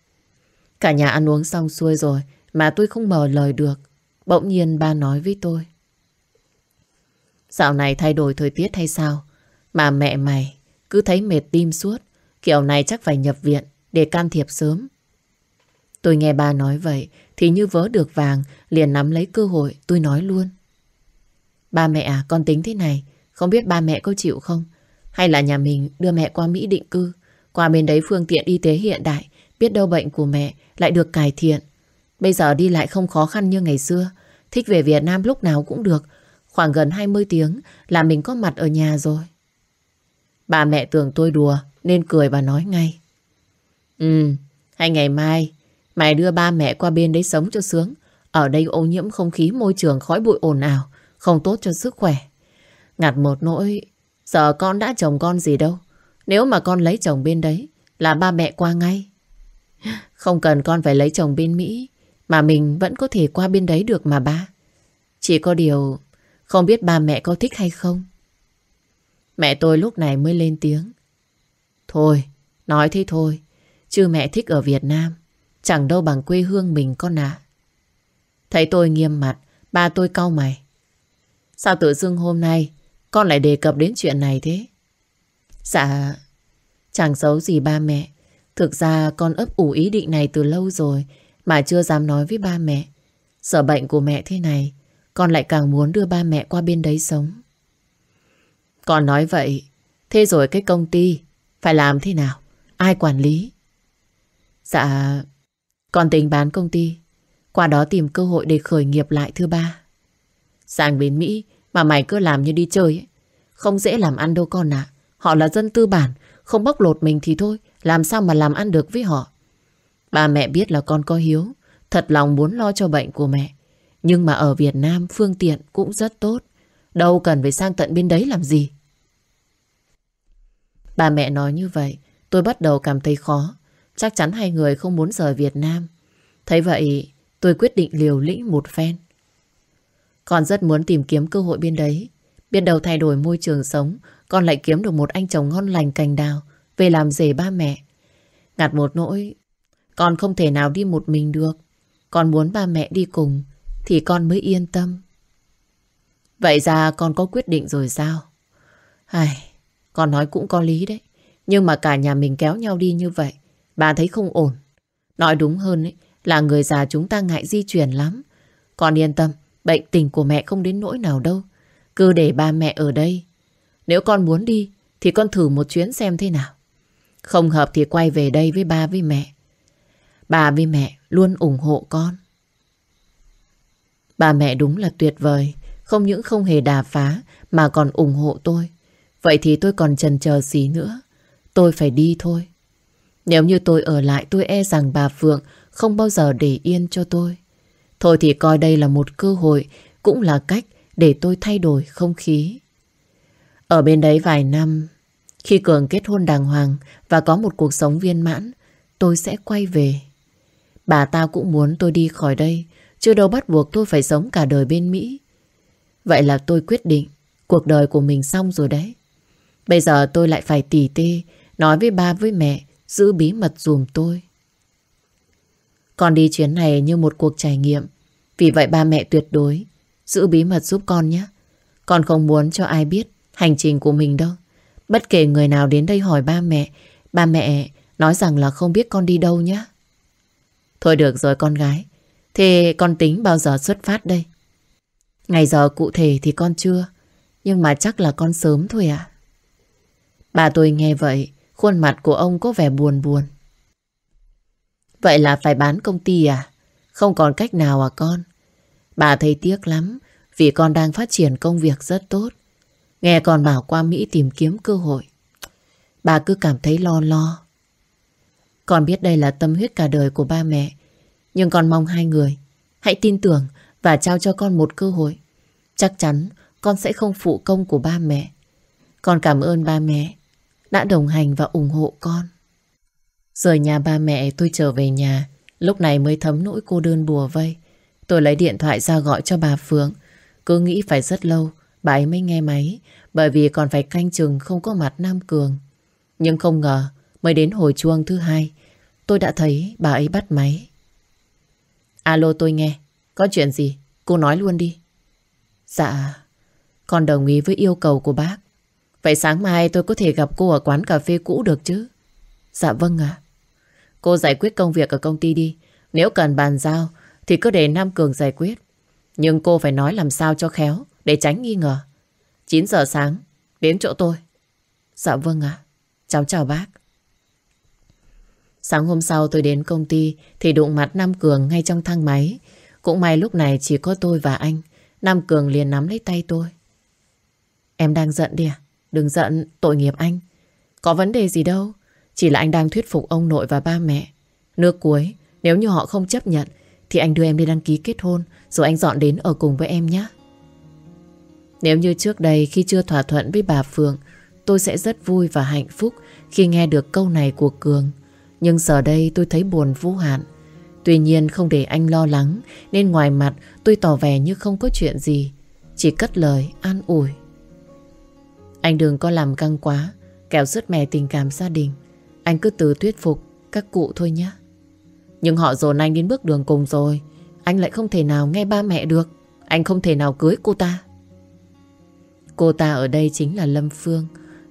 Speaker 1: Cả nhà ăn uống xong xuôi rồi, mà tôi không mở lời được. Bỗng nhiên ba nói với tôi. Dạo này thay đổi thời tiết hay sao? Mà mẹ mày cứ thấy mệt tim suốt. Kiểu này chắc phải nhập viện để can thiệp sớm. Tôi nghe ba nói vậy thì như vớ được vàng liền nắm lấy cơ hội tôi nói luôn. Ba mẹ à con tính thế này không biết ba mẹ có chịu không? Hay là nhà mình đưa mẹ qua Mỹ định cư qua bên đấy phương tiện y tế hiện đại biết đâu bệnh của mẹ lại được cải thiện Bây giờ đi lại không khó khăn như ngày xưa. Thích về Việt Nam lúc nào cũng được. Khoảng gần 20 tiếng là mình có mặt ở nhà rồi. Bà mẹ tưởng tôi đùa nên cười và nói ngay. Ừ, hay ngày mai mày đưa ba mẹ qua bên đấy sống cho sướng. Ở đây ô nhiễm không khí môi trường khói bụi ồn ào, không tốt cho sức khỏe. Ngặt một nỗi, giờ con đã chồng con gì đâu. Nếu mà con lấy chồng bên đấy, là ba mẹ qua ngay. Không cần con phải lấy chồng bên Mỹ, mà mình vẫn có thể qua bên đấy được mà ba. Chỉ có điều không biết ba mẹ có thích hay không. Mẹ tôi lúc này mới lên tiếng. Thôi, nói thế thôi. Chứ mẹ thích ở Việt Nam. Chẳng đâu bằng quê hương mình con ạ. Thấy tôi nghiêm mặt, ba tôi cau mày. Sao tự dưng hôm nay con lại đề cập đến chuyện này thế? Dạ, chẳng xấu gì ba mẹ. Thực ra con ấp ủ ý định này từ lâu rồi mà chưa dám nói với ba mẹ. Sợ bệnh của mẹ thế này, con lại càng muốn đưa ba mẹ qua bên đấy sống. Con nói vậy, thế rồi cái công ty phải làm thế nào? Ai quản lý? Dạ, con tính bán công ty, qua đó tìm cơ hội để khởi nghiệp lại thưa ba. Sang bên Mỹ mà mày cứ làm như đi chơi ấy. Không dễ làm ăn đâu con ạ. Họ là dân tư bản, không bóc lột mình thì thôi, làm sao mà làm ăn được với họ. Ba mẹ biết là con có hiếu, thật lòng muốn lo cho bệnh của mẹ. Nhưng mà ở Việt Nam phương tiện cũng rất tốt. Đâu cần phải sang tận bên đấy làm gì. Ba mẹ nói như vậy, tôi bắt đầu cảm thấy khó. Chắc chắn hai người không muốn rời Việt Nam. Thấy vậy, tôi quyết định liều lĩnh một phen. còn rất muốn tìm kiếm cơ hội bên đấy. Biết đầu thay đổi môi trường sống, con lại kiếm được một anh chồng ngon lành cành đào, về làm rể ba mẹ. Ngặt một nỗi, con không thể nào đi một mình được. Con muốn ba mẹ đi cùng, thì con mới yên tâm. Vậy ra con có quyết định rồi sao? Ai, con nói cũng có lý đấy. Nhưng mà cả nhà mình kéo nhau đi như vậy, bà thấy không ổn. Nói đúng hơn ấy, là người già chúng ta ngại di chuyển lắm. Con yên tâm, bệnh tình của mẹ không đến nỗi nào đâu. Cứ để ba mẹ ở đây. Nếu con muốn đi, thì con thử một chuyến xem thế nào. Không hợp thì quay về đây với ba với mẹ. Bà với mẹ luôn ủng hộ con. Bà mẹ đúng là tuyệt vời. Không những không hề đà phá mà còn ủng hộ tôi. Vậy thì tôi còn chần chờ gì nữa. Tôi phải đi thôi. Nếu như tôi ở lại tôi e rằng bà Phượng không bao giờ để yên cho tôi. Thôi thì coi đây là một cơ hội, cũng là cách để tôi thay đổi không khí. Ở bên đấy vài năm, khi Cường kết hôn đàng hoàng và có một cuộc sống viên mãn, tôi sẽ quay về. Bà ta cũng muốn tôi đi khỏi đây, chưa đâu bắt buộc tôi phải sống cả đời bên Mỹ. Vậy là tôi quyết định, cuộc đời của mình xong rồi đấy. Bây giờ tôi lại phải tỉ tê, nói với ba với mẹ, giữ bí mật dùm tôi. Con đi chuyến này như một cuộc trải nghiệm, vì vậy ba mẹ tuyệt đối giữ bí mật giúp con nhé. Con không muốn cho ai biết hành trình của mình đâu. Bất kể người nào đến đây hỏi ba mẹ, ba mẹ nói rằng là không biết con đi đâu nhé. Thôi được rồi con gái, thế con tính bao giờ xuất phát đây? Ngày giờ cụ thể thì con chưa, nhưng mà chắc là con sớm thôi ạ. Bà tôi nghe vậy, khuôn mặt của ông có vẻ buồn buồn. Vậy là phải bán công ty à? Không còn cách nào à con? Bà thấy tiếc lắm, vì con đang phát triển công việc rất tốt. Nghe con bảo qua Mỹ tìm kiếm cơ hội. Bà cứ cảm thấy lo lo. Con biết đây là tâm huyết cả đời của ba mẹ. Nhưng con mong hai người hãy tin tưởng và trao cho con một cơ hội. Chắc chắn con sẽ không phụ công của ba mẹ. Con cảm ơn ba mẹ đã đồng hành và ủng hộ con. Rời nhà ba mẹ tôi trở về nhà. Lúc này mới thấm nỗi cô đơn bùa vây. Tôi lấy điện thoại ra gọi cho bà Phượng. Cứ nghĩ phải rất lâu bà ấy mới nghe máy bởi vì còn phải canh chừng không có mặt Nam Cường. Nhưng không ngờ mới đến hồi chuông thứ hai tôi đã thấy bà ấy bắt máy. Alo tôi nghe. Có chuyện gì? Cô nói luôn đi. Dạ, con đồng ý với yêu cầu của bác. Vậy sáng mai tôi có thể gặp cô ở quán cà phê cũ được chứ? Dạ vâng ạ. Cô giải quyết công việc ở công ty đi. Nếu cần bàn giao thì cứ để Nam Cường giải quyết. Nhưng cô phải nói làm sao cho khéo để tránh nghi ngờ. 9 giờ sáng, đến chỗ tôi. Dạ vâng ạ. Cháu chào bác. Sáng hôm sau tôi đến công ty thì đụng mặt Nam Cường ngay trong thang máy. Cũng may lúc này chỉ có tôi và anh. Nam Cường liền nắm lấy tay tôi. Em đang giận đi à? Đừng giận, tội nghiệp anh. Có vấn đề gì đâu. Chỉ là anh đang thuyết phục ông nội và ba mẹ. Nước cuối, nếu như họ không chấp nhận thì anh đưa em đi đăng ký kết hôn rồi anh dọn đến ở cùng với em nhé. Nếu như trước đây khi chưa thỏa thuận với bà Phượng tôi sẽ rất vui và hạnh phúc khi nghe được câu này của Cường. Nhưng giờ đây tôi thấy buồn vô hạn. Tuy nhiên không để anh lo lắng nên ngoài mặt tôi tỏ vẻ như không có chuyện gì. Chỉ cất lời an ủi. Anh đừng có làm căng quá kẻo sứt mẻ tình cảm gia đình. Anh cứ từ thuyết phục các cụ thôi nhé. Nhưng họ dồn anh đến bước đường cùng rồi. Anh lại không thể nào nghe ba mẹ được. Anh không thể nào cưới cô ta. Cô ta ở đây chính là Lâm Phương.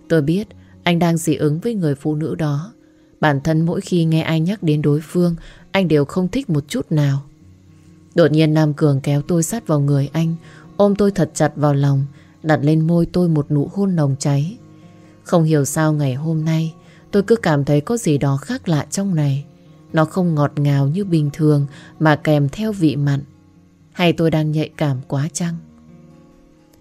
Speaker 1: Tôi biết anh đang dị ứng với người phụ nữ đó. Bản thân mỗi khi nghe ai nhắc đến đối phương, anh đều không thích một chút nào. Đột nhiên Nam Cường kéo tôi sát vào người anh, ôm tôi thật chặt vào lòng, đặt lên môi tôi một nụ hôn nồng cháy. Không hiểu sao ngày hôm nay, tôi cứ cảm thấy có gì đó khác lạ trong này. Nó không ngọt ngào như bình thường mà kèm theo vị mặn. Hay tôi đang nhạy cảm quá chăng?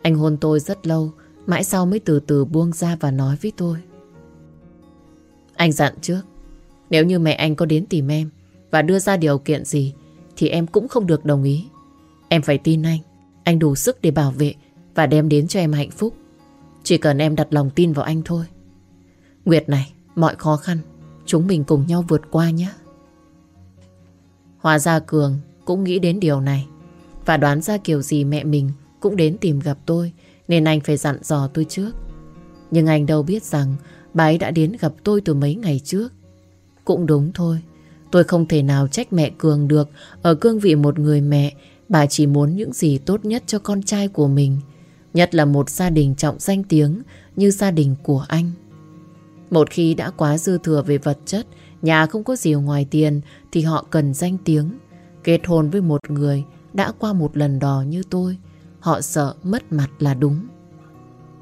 Speaker 1: Anh hôn tôi rất lâu, mãi sau mới từ từ buông ra và nói với tôi. Anh dặn trước, nếu như mẹ anh có đến tìm em và đưa ra điều kiện gì thì em cũng không được đồng ý. Em phải tin anh, anh đủ sức để bảo vệ và đem đến cho em hạnh phúc. Chỉ cần em đặt lòng tin vào anh thôi. Nguyệt này, mọi khó khăn, chúng mình cùng nhau vượt qua nhé. Hóa ra Cường cũng nghĩ đến điều này và đoán ra kiểu gì mẹ mình cũng đến tìm gặp tôi nên anh phải dặn dò tôi trước. Nhưng anh đâu biết rằng bà ấy đã đến gặp tôi từ mấy ngày trước. Cũng đúng thôi, tôi không thể nào trách mẹ Cường được. Ở cương vị một người mẹ, bà chỉ muốn những gì tốt nhất cho con trai của mình. Nhất là một gia đình trọng danh tiếng như gia đình của anh. Một khi đã quá dư thừa về vật chất, nhà không có gì ngoài tiền thì họ cần danh tiếng. Kết hôn với một người đã qua một lần đò như tôi, họ sợ mất mặt là đúng.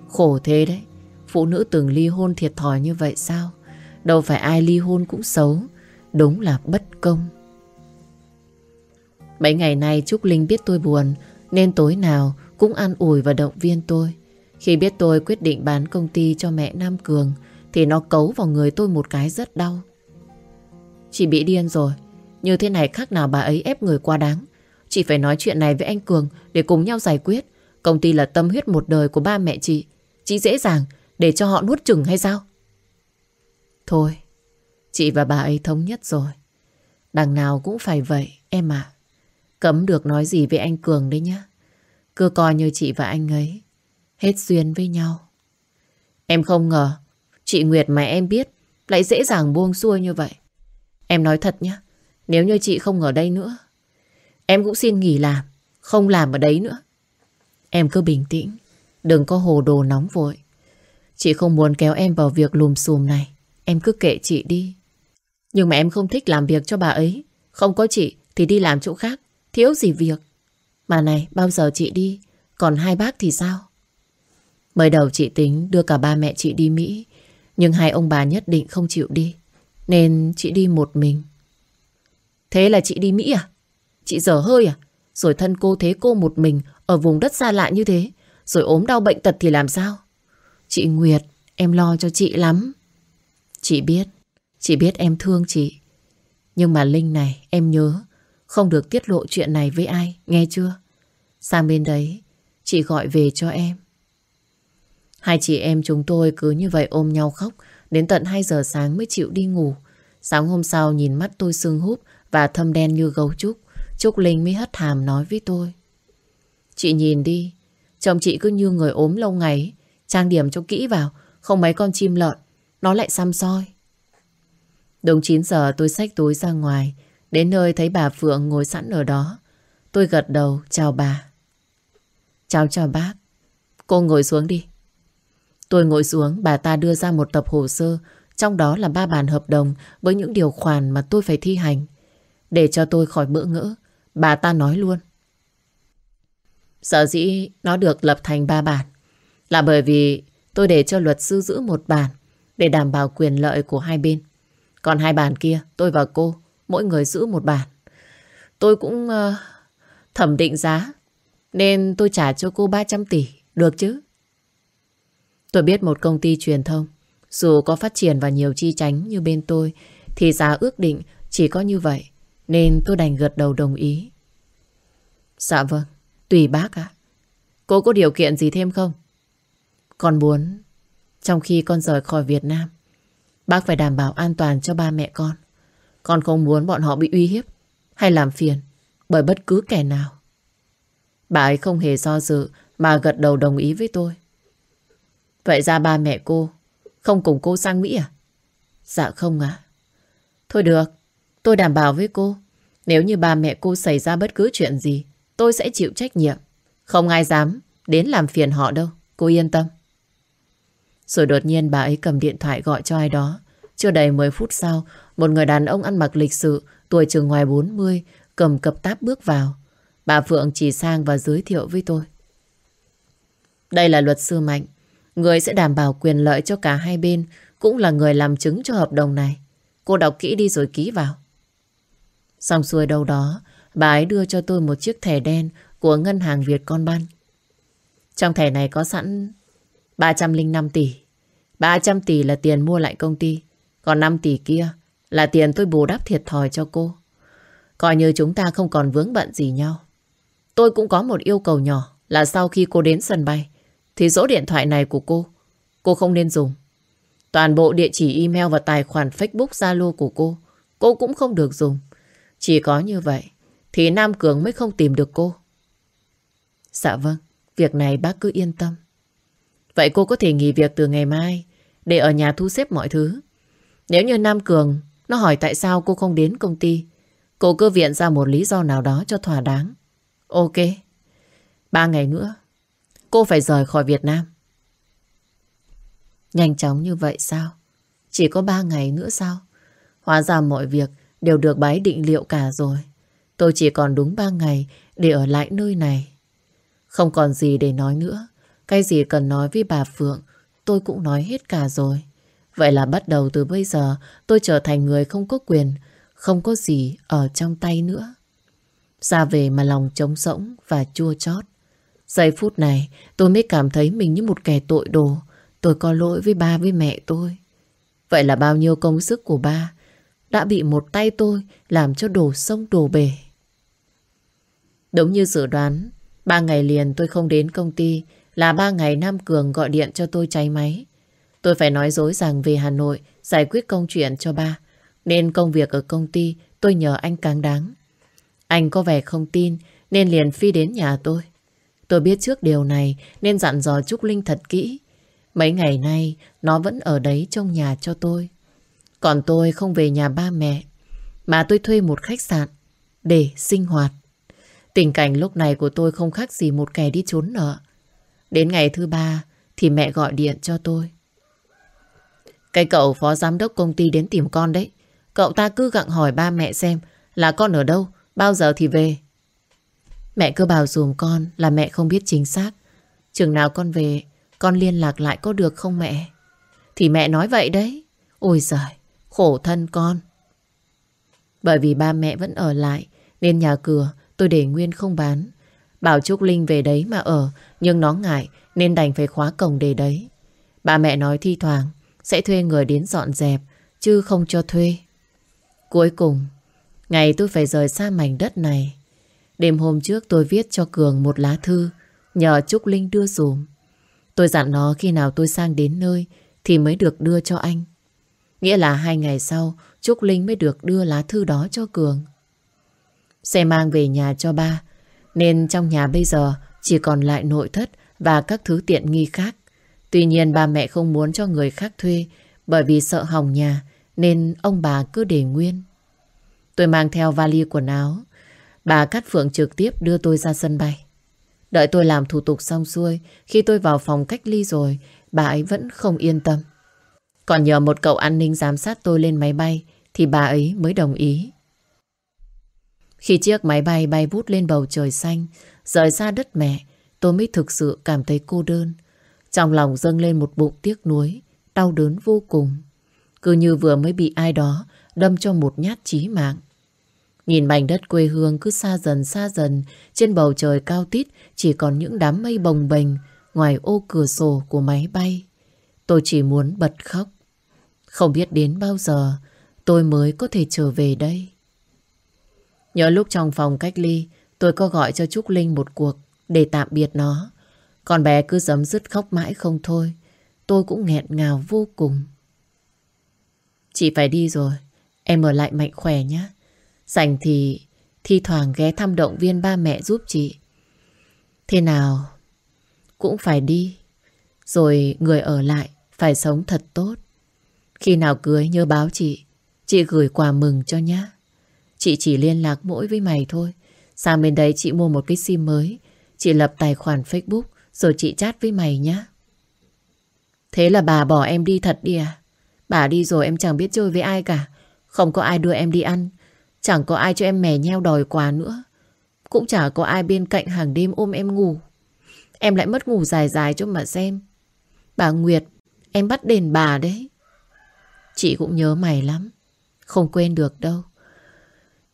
Speaker 1: Khổ thế đấy, phụ nữ từng ly hôn thiệt thòi như vậy sao? Đâu phải ai ly hôn cũng xấu, đúng là bất công. Mấy ngày nay Trúc Linh biết tôi buồn nên tối nào cũng an ủi và động viên tôi. Khi biết tôi quyết định bán công ty cho mẹ Nam Cường thì nó cấu vào người tôi một cái rất đau. Chị bị điên rồi. Như thế này khác nào bà ấy ép người quá đáng. Chị phải nói chuyện này với anh Cường để cùng nhau giải quyết. Công ty là tâm huyết một đời của ba mẹ chị. Chị dễ dàng để cho họ nuốt chừng hay sao? Thôi, chị và bà ấy thống nhất rồi. Đằng nào cũng phải vậy, em ạ. Cấm được nói gì với anh Cường đấy nhá. Cứ coi như chị và anh ấy hết duyên với nhau. Em không ngờ chị Nguyệt mà em biết lại dễ dàng buông xuôi như vậy. Em nói thật nhé nếu như chị không ở đây nữa, em cũng xin nghỉ làm, không làm ở đấy nữa. Em cứ bình tĩnh, đừng có hồ đồ nóng vội. Chị không muốn kéo em vào việc lùm xùm này, em cứ kệ chị đi. Nhưng mà em không thích làm việc cho bà ấy, không có chị thì đi làm chỗ khác, thiếu gì việc. Mà này, bao giờ chị đi, còn hai bác thì sao? Mới đầu chị tính đưa cả ba mẹ chị đi Mỹ, nhưng hai ông bà nhất định không chịu đi. Nên chị đi một mình. Thế là chị đi Mỹ à? Chị dở hơi à? Rồi thân cô thế cô một mình ở vùng đất xa lạ như thế. Rồi ốm đau bệnh tật thì làm sao? Chị Nguyệt, em lo cho chị lắm. Chị biết, chị biết em thương chị. Nhưng mà Linh này, em nhớ, không được tiết lộ chuyện này với ai, nghe chưa? Sang bên đấy, chị gọi về cho em. Hai chị em chúng tôi cứ như vậy ôm nhau khóc, đến tận 2 giờ sáng mới chịu đi ngủ. Sáng hôm sau nhìn mắt tôi sưng húp và thâm đen như gấu trúc. Trúc Linh mới hất hàm nói với tôi. Chị nhìn đi, chồng chị cứ như người ốm lâu ngày, trang điểm cho kỹ vào, không mấy con chim lợn, nó lại xăm soi. Đúng 9 giờ tôi xách túi ra ngoài, đến nơi thấy bà Phượng ngồi sẵn ở đó. Tôi gật đầu chào bà. Chào chào bác, cô ngồi xuống đi. Tôi ngồi xuống, bà ta đưa ra một tập hồ sơ, trong đó là ba bản hợp đồng với những điều khoản mà tôi phải thi hành. Để cho tôi khỏi bỡ ngỡ, bà ta nói luôn. Sở dĩ nó được lập thành ba bản là bởi vì tôi để cho luật sư giữ một bản để đảm bảo quyền lợi của hai bên. Còn hai bản kia, tôi và cô, mỗi người giữ một bản. Tôi cũng uh, thẩm định giá, nên tôi trả cho cô 300 tỷ, được chứ? Tôi biết một công ty truyền thông, dù có phát triển và nhiều chi nhánh như bên tôi, thì giá ước định chỉ có như vậy, nên tôi đành gật đầu đồng ý. Dạ vâng, tùy bác ạ. Cô có điều kiện gì thêm không? Con muốn, trong khi con rời khỏi Việt Nam, bác phải đảm bảo an toàn cho ba mẹ con. Con không muốn bọn họ bị uy hiếp hay làm phiền bởi bất cứ kẻ nào. Bà ấy không hề do dự mà gật đầu đồng ý với tôi. Vậy ra ba mẹ cô không cùng cô sang Mỹ à? Dạ không ạ. Thôi được, tôi đảm bảo với cô. Nếu như ba mẹ cô xảy ra bất cứ chuyện gì, tôi sẽ chịu trách nhiệm. Không ai dám đến làm phiền họ đâu, cô yên tâm. Rồi đột nhiên bà ấy cầm điện thoại gọi cho ai đó. Chưa đầy 10 phút sau, một người đàn ông ăn mặc lịch sự, tuổi chừng ngoài 40, cầm cặp táp bước vào. Bà Phượng chỉ sang và giới thiệu với tôi. Đây là luật sư Mạnh, người sẽ đảm bảo quyền lợi cho cả hai bên, cũng là người làm chứng cho hợp đồng này. Cô đọc kỹ đi rồi ký vào. Xong xuôi đâu đó, bà ấy đưa cho tôi một chiếc thẻ đen của ngân hàng Việt Con Ban. Trong thẻ này có sẵn 305 tỷ. 300 tỷ là tiền mua lại công ty. Còn 5 tỷ kia là tiền tôi bù đắp thiệt thòi cho cô. Coi như chúng ta không còn vướng bận gì nhau. Tôi cũng có một yêu cầu nhỏ là sau khi cô đến sân bay thì số điện thoại này của cô cô không nên dùng. Toàn bộ địa chỉ email và tài khoản Facebook Zalo của cô cô cũng không được dùng. Chỉ có như vậy thì Nam Cường mới không tìm được cô. Dạ vâng, việc này bác cứ yên tâm. Vậy cô có thể nghỉ việc từ ngày mai để ở nhà thu xếp mọi thứ. Nếu như Nam Cường nó hỏi tại sao cô không đến công ty, cô cứ viện ra một lý do nào đó cho thỏa đáng. Ok. Ba ngày nữa, cô phải rời khỏi Việt Nam. Nhanh chóng như vậy sao? Chỉ có ba ngày nữa sao? Hóa ra mọi việc đều được bái định liệu cả rồi. Tôi chỉ còn đúng ba ngày để ở lại nơi này. Không còn gì để nói nữa. Cái gì cần nói với bà Phượng, tôi cũng nói hết cả rồi. Vậy là bắt đầu từ bây giờ tôi trở thành người không có quyền, không có gì ở trong tay nữa. Ra về mà lòng trống rỗng và chua chót. Giây phút này tôi mới cảm thấy mình như một kẻ tội đồ. Tôi có lỗi với ba với mẹ tôi. Vậy là bao nhiêu công sức của ba đã bị một tay tôi làm cho đổ sông đổ bể. Đúng như dự đoán, ba ngày liền tôi không đến công ty là ba ngày Nam Cường gọi điện cho tôi cháy máy. Tôi phải nói dối rằng về Hà Nội, giải quyết công chuyện cho ba. Nên công việc ở công ty, tôi nhờ anh càng đáng. Anh có vẻ không tin, nên liền phi đến nhà tôi. Tôi biết trước điều này, nên dặn dò Trúc Linh thật kỹ. Mấy ngày nay, nó vẫn ở đấy trong nhà cho tôi. Còn tôi không về nhà ba mẹ, mà tôi thuê một khách sạn để sinh hoạt. Tình cảnh lúc này của tôi không khác gì một kẻ đi trốn nợ. Đến ngày thứ ba thì mẹ gọi điện cho tôi. Cái cậu phó giám đốc công ty đến tìm con đấy. Cậu ta cứ gặng hỏi ba mẹ xem là con ở đâu, bao giờ thì về. Mẹ cứ bảo dùm con là mẹ không biết chính xác. Chừng nào con về, con liên lạc lại có được không mẹ? Thì mẹ nói vậy đấy. Ôi giời, khổ thân con. Bởi vì ba mẹ vẫn ở lại, nên nhà cửa tôi để nguyên không bán. Bảo Trúc Linh về đấy mà ở, nhưng nó ngại nên đành phải khóa cổng để đấy. Ba mẹ nói thi thoảng sẽ thuê người đến dọn dẹp, chứ không cho thuê. Cuối cùng, ngày tôi phải rời xa mảnh đất này. Đêm hôm trước tôi viết cho Cường một lá thư, nhờ Trúc Linh đưa dùm. Tôi dặn nó khi nào tôi sang đến nơi thì mới được đưa cho anh. Nghĩa là hai ngày sau, Trúc Linh mới được đưa lá thư đó cho Cường. Xe mang về nhà cho ba, nên trong nhà bây giờ chỉ còn lại nội thất và các thứ tiện nghi khác. Tuy nhiên ba mẹ không muốn cho người khác thuê bởi vì sợ hỏng nhà nên ông bà cứ để nguyên. Tôi mang theo vali quần áo. Bà Cát Phượng trực tiếp đưa tôi ra sân bay. Đợi tôi làm thủ tục xong xuôi, khi tôi vào phòng cách ly rồi, bà ấy vẫn không yên tâm. Còn nhờ một cậu an ninh giám sát tôi lên máy bay, thì bà ấy mới đồng ý. Khi chiếc máy bay bay vút lên bầu trời xanh, rời xa đất mẹ, tôi mới thực sự cảm thấy cô đơn. Trong lòng dâng lên một bụng tiếc nuối, đau đớn vô cùng. Cứ như vừa mới bị ai đó đâm cho một nhát chí mạng. Nhìn mảnh đất quê hương cứ xa dần xa dần, trên bầu trời cao tít chỉ còn những đám mây bồng bềnh ngoài ô cửa sổ của máy bay. Tôi chỉ muốn bật khóc. Không biết đến bao giờ tôi mới có thể trở về đây. Nhớ lúc trong phòng cách ly, tôi có gọi cho Trúc Linh một cuộc để tạm biệt nó. Con bé cứ giấm dứt khóc mãi không thôi. Tôi cũng nghẹn ngào vô cùng. Chị phải đi rồi. Em ở lại mạnh khỏe nhé. Rảnh thì thi thoảng ghé thăm động viên ba mẹ giúp chị. Thế nào cũng phải đi. Rồi người ở lại phải sống thật tốt. Khi nào cưới nhớ báo chị. Chị gửi quà mừng cho nhé. Chị chỉ liên lạc mỗi với mày thôi. Sang bên đấy chị mua một cái sim mới. Chị lập tài khoản Facebook rồi chị chat với mày nhé. Thế là bà bỏ em đi thật đi à? Bà đi rồi em chẳng biết chơi với ai cả. Không có ai đưa em đi ăn. Chẳng có ai cho em mè nheo đòi quà nữa. Cũng chả có ai bên cạnh hàng đêm ôm em ngủ. Em lại mất ngủ dài dài cho mà xem. Bà Nguyệt, em bắt đền bà đấy. Chị cũng nhớ mày lắm. Không quên được đâu.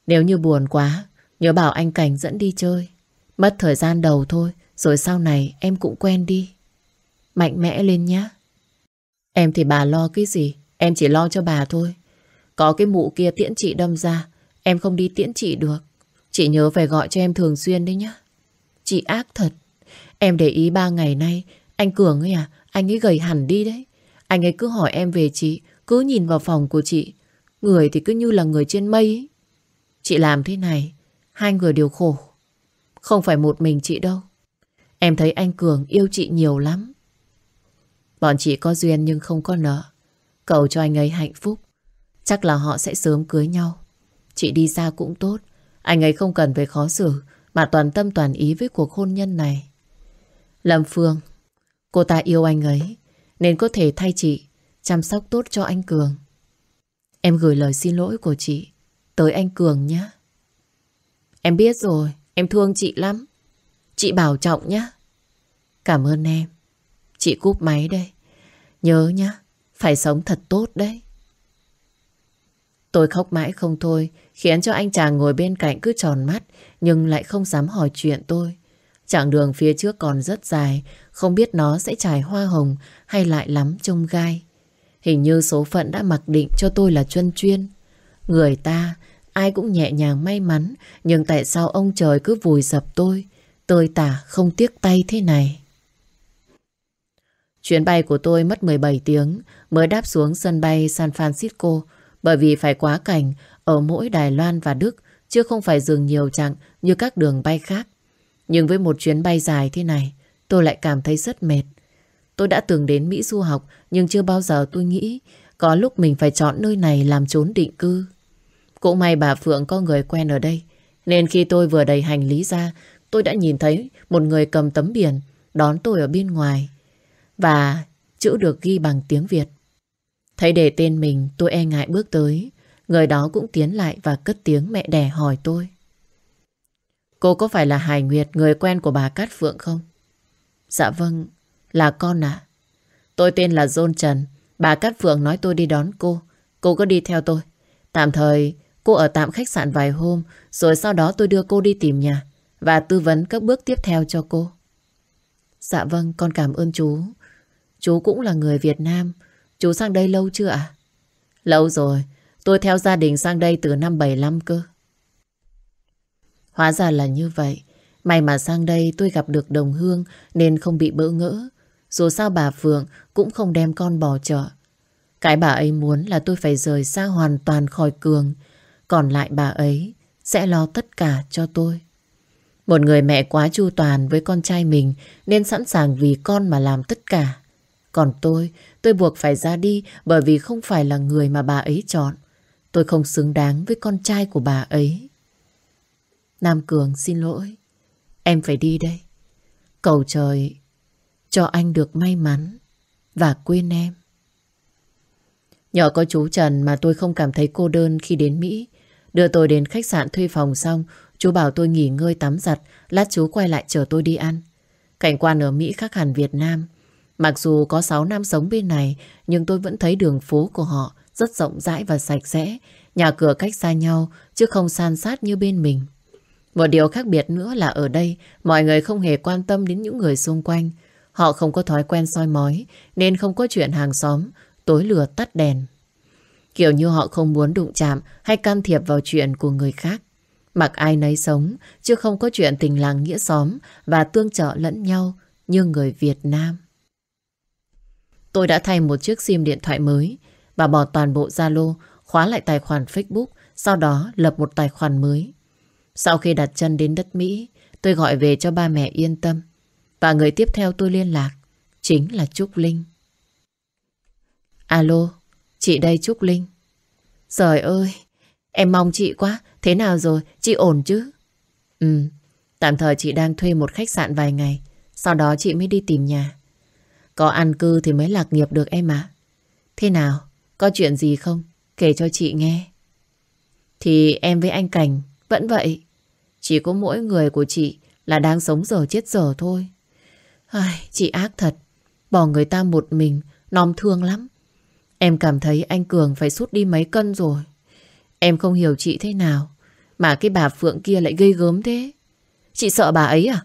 Speaker 1: Nếu như buồn quá, nhớ bảo anh Cảnh dẫn đi chơi. Mất thời gian đầu thôi, rồi sau này em cũng quen đi. Mạnh mẽ lên nhá. Em thì bà lo cái gì, em chỉ lo cho bà thôi. Có cái mụ kia tiễn chị đâm ra, em không đi tiễn chị được. Chị nhớ phải gọi cho em thường xuyên đấy nhá. Chị ác thật. Em để ý ba ngày nay, anh Cường ấy à, anh ấy gầy hẳn đi đấy. Anh ấy cứ hỏi em về chị, cứ nhìn vào phòng của chị. Người thì cứ như là người trên mây ấy. Chị làm thế này, hai người đều khổ. Không phải một mình chị đâu. Em thấy anh Cường yêu chị nhiều lắm. Bọn chị có duyên nhưng không có nợ. Cầu cho anh ấy hạnh phúc. Chắc là họ sẽ sớm cưới nhau. Chị đi xa cũng tốt. Anh ấy không cần phải khó xử mà toàn tâm toàn ý với cuộc hôn nhân này. Lâm Phương, cô ta yêu anh ấy nên có thể thay chị chăm sóc tốt cho anh Cường. Em gửi lời xin lỗi của chị tới anh Cường nhé. Em biết rồi, em thương chị lắm. Chị bảo trọng nhé. Cảm ơn em. Chị cúp máy đây. Nhớ nhá, phải sống thật tốt đấy. Tôi khóc mãi không thôi, khiến cho anh chàng ngồi bên cạnh cứ tròn mắt, nhưng lại không dám hỏi chuyện tôi. Chặng đường phía trước còn rất dài, không biết nó sẽ trải hoa hồng hay lại lắm trông gai. Hình như số phận đã mặc định cho tôi là chuyên chuyên. Người ta, ai cũng nhẹ nhàng may mắn, nhưng tại sao ông trời cứ vùi dập tôi, tơi tả không tiếc tay thế này. Chuyến bay của tôi mất 17 tiếng, mới đáp xuống sân bay San Francisco, bởi vì phải quá cảnh ở mỗi Đài Loan và Đức, chứ không phải dừng nhiều chặng như các đường bay khác. Nhưng với một chuyến bay dài thế này, tôi lại cảm thấy rất mệt. Tôi đã từng đến Mỹ du học, nhưng chưa bao giờ tôi nghĩ có lúc mình phải chọn nơi này làm trốn định cư. Cũng may bà Phượng có người quen ở đây, nên khi tôi vừa đầy hành lý ra tôi đã nhìn thấy một người cầm tấm biển đón tôi ở bên ngoài và chữ được ghi bằng tiếng Việt. Thấy đề tên mình, tôi e ngại bước tới. Người đó cũng tiến lại và cất tiếng mẹ đẻ hỏi tôi. Cô có phải là Hải Nguyệt, Người quen của bà Cát Phượng không? Dạ vâng Là con ạ. Tôi tên là Dôn Trần. Bà Cát Phượng nói tôi đi đón cô. Cô có đi theo tôi. Tạm thời, cô ở tạm khách sạn vài hôm, Rồi sau đó tôi đưa cô đi tìm nhà. Và tư vấn các bước tiếp theo cho cô Dạ vâng con cảm ơn chú Chú cũng là người Việt Nam Chú sang đây lâu chưa ạ? Lâu rồi, tôi theo gia đình sang đây từ năm 75 cơ. Hóa ra là như vậy. May mà sang đây tôi gặp được đồng hương nên không bị bỡ ngỡ. Dù sao bà Phượng cũng không đem con bỏ chợ. Cái bà ấy muốn là tôi phải rời xa hoàn toàn khỏi Cường. Còn lại bà ấy sẽ lo tất cả cho tôi. Một người mẹ quá chu toàn với con trai mình nên sẵn sàng vì con mà làm tất cả. Còn tôi, tôi buộc phải ra đi bởi vì không phải là người mà bà ấy chọn. Tôi không xứng đáng với con trai của bà ấy. Nam Cường xin lỗi. Em phải đi đây. Cầu trời cho anh được may mắn và quên em. Nhờ có chú Trần mà tôi không cảm thấy cô đơn khi đến Mỹ. Đưa tôi đến khách sạn thuê phòng xong, chú bảo tôi nghỉ ngơi tắm giặt, lát chú quay lại chờ tôi đi ăn. Cảnh quan ở Mỹ khác hẳn Việt Nam. Mặc dù có 6 năm sống bên này, nhưng tôi vẫn thấy đường phố của họ rất rộng rãi và sạch sẽ. Nhà cửa cách xa nhau, chứ không san sát như bên mình. Một điều khác biệt nữa là ở đây, mọi người không hề quan tâm đến những người xung quanh. Họ không có thói quen soi mói, nên không có chuyện hàng xóm, tối lửa tắt đèn. Kiểu như họ không muốn đụng chạm hay can thiệp vào chuyện của người khác. Mặc ai nấy sống, chứ không có chuyện tình làng nghĩa xóm và tương trợ lẫn nhau như người Việt Nam. Tôi đã thay một chiếc sim điện thoại mới và bỏ toàn bộ Zalo, khóa lại tài khoản Facebook, sau đó lập một tài khoản mới. Sau khi đặt chân đến đất Mỹ, tôi gọi về cho ba mẹ yên tâm. Và người tiếp theo tôi liên lạc chính là Trúc Linh. Alo, chị đây Trúc Linh. Trời ơi, em mong chị quá. Thế nào rồi, chị ổn chứ? Ừ, tạm thời chị đang thuê một khách sạn vài ngày. Sau đó chị mới đi tìm nhà. Có ăn cư thì mới lạc nghiệp được em ạ. Thế nào? Có chuyện gì không? Kể cho chị nghe. Thì em với anh Cảnh vẫn vậy. Chỉ có mỗi người của chị là đang sống giờ chết giờ thôi. Ai, chị ác thật. Bỏ người ta một mình, nòm thương lắm. Em cảm thấy anh Cường phải sút đi mấy cân rồi. Em không hiểu chị thế nào. Mà cái bà Phượng kia lại gây gớm thế. Chị sợ bà ấy à?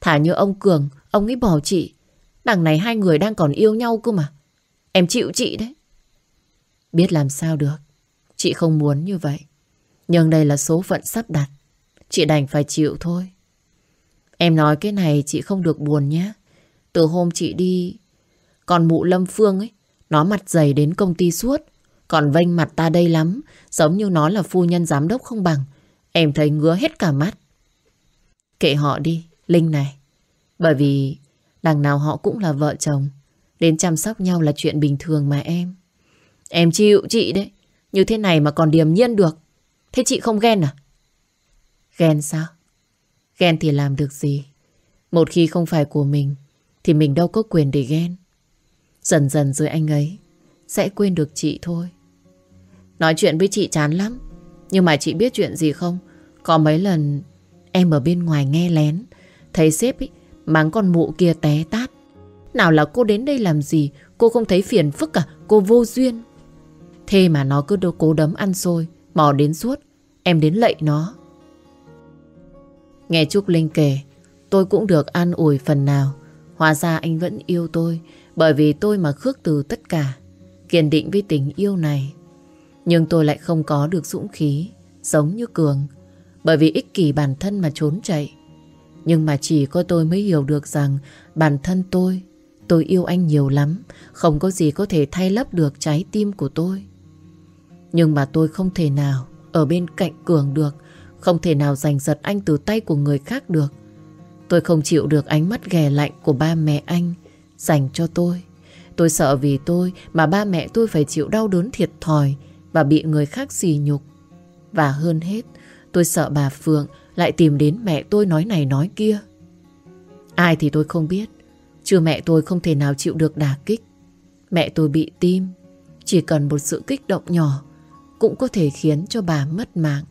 Speaker 1: Thả như ông Cường, ông ấy bỏ chị. Đằng này hai người đang còn yêu nhau cơ mà. Em chịu chị đấy. Biết làm sao được. Chị không muốn như vậy. Nhưng đây là số phận sắp đặt. Chị đành phải chịu thôi. Em nói cái này chị không được buồn nhé. Từ hôm chị đi... Còn mụ Lâm Phương ấy, nó mặt dày đến công ty suốt. Còn vênh mặt ta đây lắm, giống như nó là phu nhân giám đốc không bằng. Em thấy ngứa hết cả mắt. Kệ họ đi, Linh này. Bởi vì Đằng nào họ cũng là vợ chồng. Đến chăm sóc nhau là chuyện bình thường mà em. Em chịu chị đấy. Như thế này mà còn điềm nhiên được. Thế chị không ghen à? Ghen sao? Ghen thì làm được gì? Một khi không phải của mình thì mình đâu có quyền để ghen. Dần dần rồi anh ấy sẽ quên được chị thôi. Nói chuyện với chị chán lắm. Nhưng mà chị biết chuyện gì không? Có mấy lần em ở bên ngoài nghe lén thấy sếp ấy, mắng con mụ kia té tát. Nào là cô đến đây làm gì? Cô không thấy phiền phức à? Cô vô duyên. Thế mà nó cứ đâu cố đấm ăn xôi, mò đến suốt. Em đến lạy nó. Nghe Trúc Linh kể, tôi cũng được an ủi phần nào. Hóa ra anh vẫn yêu tôi, bởi vì tôi mà khước từ tất cả. Kiên định với tình yêu này. Nhưng tôi lại không có được dũng khí, giống như Cường. Bởi vì ích kỷ bản thân mà trốn chạy. Nhưng mà chỉ có tôi mới hiểu được rằng bản thân tôi, tôi yêu anh nhiều lắm. Không có gì có thể thay lấp được trái tim của tôi. Nhưng mà tôi không thể nào ở bên cạnh Cường được. Không thể nào giành giật anh từ tay của người khác được. Tôi không chịu được ánh mắt ghè lạnh của ba mẹ anh dành cho tôi. Tôi sợ vì tôi mà ba mẹ tôi phải chịu đau đớn thiệt thòi và bị người khác xì nhục. Và hơn hết, tôi sợ bà Phượng lại tìm đến mẹ tôi nói này nói kia. Ai thì tôi không biết, chứ mẹ tôi không thể nào chịu được đả kích. Mẹ tôi bị tim, chỉ cần một sự kích động nhỏ cũng có thể khiến cho bà mất mạng.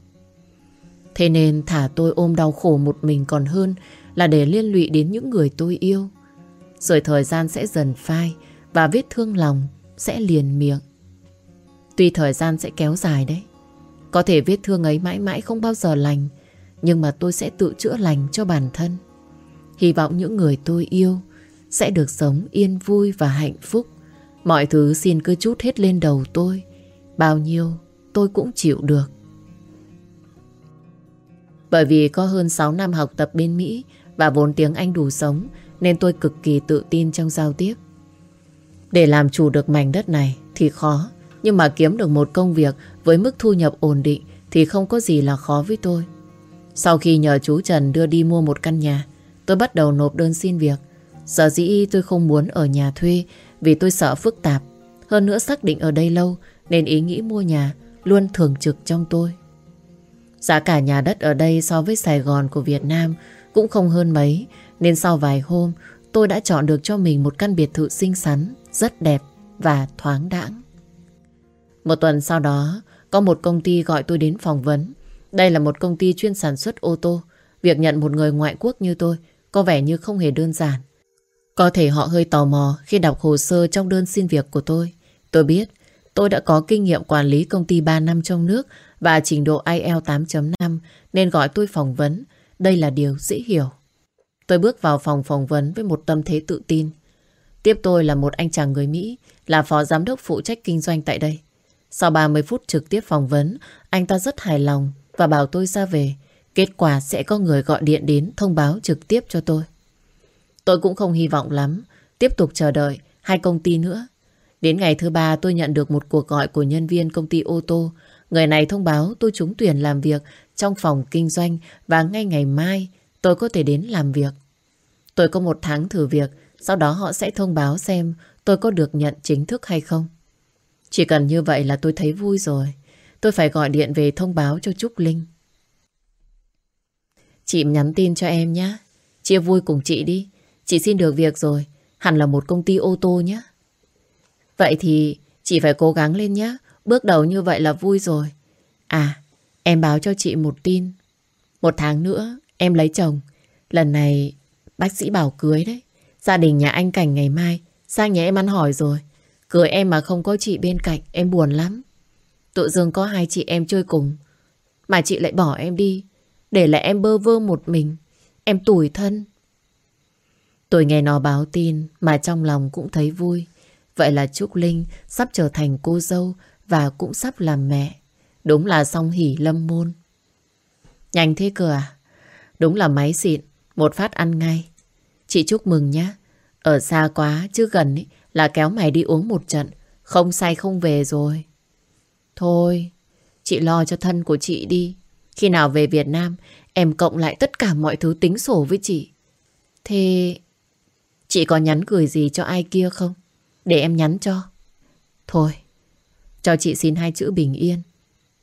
Speaker 1: Thế nên thả tôi ôm đau khổ một mình còn hơn là để liên lụy đến những người tôi yêu. Rồi thời gian sẽ dần phai và vết thương lòng sẽ liền miệng. Tuy thời gian sẽ kéo dài đấy. Có thể vết thương ấy mãi mãi không bao giờ lành, nhưng mà tôi sẽ tự chữa lành cho bản thân. Hy vọng những người tôi yêu sẽ được sống yên vui và hạnh phúc. Mọi thứ xin cứ chút hết lên đầu tôi. Bao nhiêu tôi cũng chịu được. Bởi vì có hơn 6 năm học tập bên Mỹ và vốn tiếng Anh đủ sống nên tôi cực kỳ tự tin trong giao tiếp. Để làm chủ được mảnh đất này thì khó, nhưng mà kiếm được một công việc với mức thu nhập ổn định thì không có gì là khó với tôi. Sau khi nhờ chú Trần đưa đi mua một căn nhà, tôi bắt đầu nộp đơn xin việc. Sở dĩ tôi không muốn ở nhà thuê vì tôi sợ phức tạp. Hơn nữa xác định ở đây lâu nên ý nghĩ mua nhà luôn thường trực trong tôi. Giá cả nhà đất ở đây so với Sài Gòn của Việt Nam cũng không hơn mấy, nên sau vài hôm tôi đã chọn được cho mình một căn biệt thự xinh xắn, rất đẹp và thoáng đãng. Một tuần sau đó, có một công ty gọi tôi đến phỏng vấn. Đây là một công ty chuyên sản xuất ô tô. Việc nhận một người ngoại quốc như tôi có vẻ như không hề đơn giản. Có thể họ hơi tò mò khi đọc hồ sơ trong đơn xin việc của tôi. Tôi biết tôi đã có kinh nghiệm quản lý công ty 3 năm trong nước và trình độ IELTS 8.5 nên gọi tôi phỏng vấn. Đây là điều dễ hiểu. Tôi bước vào phòng phỏng vấn với một tâm thế tự tin. Tiếp tôi là một anh chàng người Mỹ, là phó giám đốc phụ trách kinh doanh tại đây. Sau 30 phút trực tiếp phỏng vấn, anh ta rất hài lòng và bảo tôi ra về. Kết quả sẽ có người gọi điện đến thông báo trực tiếp cho tôi. Tôi cũng không hy vọng lắm, tiếp tục chờ đợi hai công ty nữa. Đến ngày thứ ba tôi nhận được một cuộc gọi của nhân viên công ty ô tô. Người này thông báo tôi trúng tuyển làm việc trong phòng kinh doanh và ngay ngày mai tôi có thể đến làm việc. Tôi có một tháng thử việc, sau đó họ sẽ thông báo xem tôi có được nhận chính thức hay không. Chỉ cần như vậy là tôi thấy vui rồi. Tôi phải gọi điện về thông báo cho Trúc Linh. Chị nhắn tin cho em nhé. Chia vui cùng chị đi. Chị xin được việc rồi. Hẳn là một công ty ô tô nhé. Vậy thì chị phải cố gắng lên nhé. Bước đầu như vậy là vui rồi. À, em báo cho chị một tin. Một tháng nữa em lấy chồng. Lần này bác sĩ bảo cưới đấy. Gia đình nhà anh Cảnh ngày mai sang nhà em ăn hỏi rồi. Cưới em mà không có chị bên cạnh em buồn lắm. Tự dưng có hai chị em chơi cùng. Mà chị lại bỏ em đi. Để lại em bơ vơ một mình. Em tủi thân. Tôi nghe nó báo tin mà trong lòng cũng thấy vui. Vậy là Trúc Linh sắp trở thành cô dâu và cũng sắp làm mẹ. Đúng là song hỉ lâm môn. Nhanh thế cơ à? Đúng là máy xịn, một phát ăn ngay. Chị chúc mừng nhé. Ở xa quá chứ gần ý, là kéo mày đi uống một trận. Không say không về rồi. Thôi, chị lo cho thân của chị đi. Khi nào về Việt Nam, em cộng lại tất cả mọi thứ tính sổ với chị. Thế chị có nhắn gửi gì cho ai kia không? Để em nhắn cho. Thôi, cho chị xin hai chữ bình yên.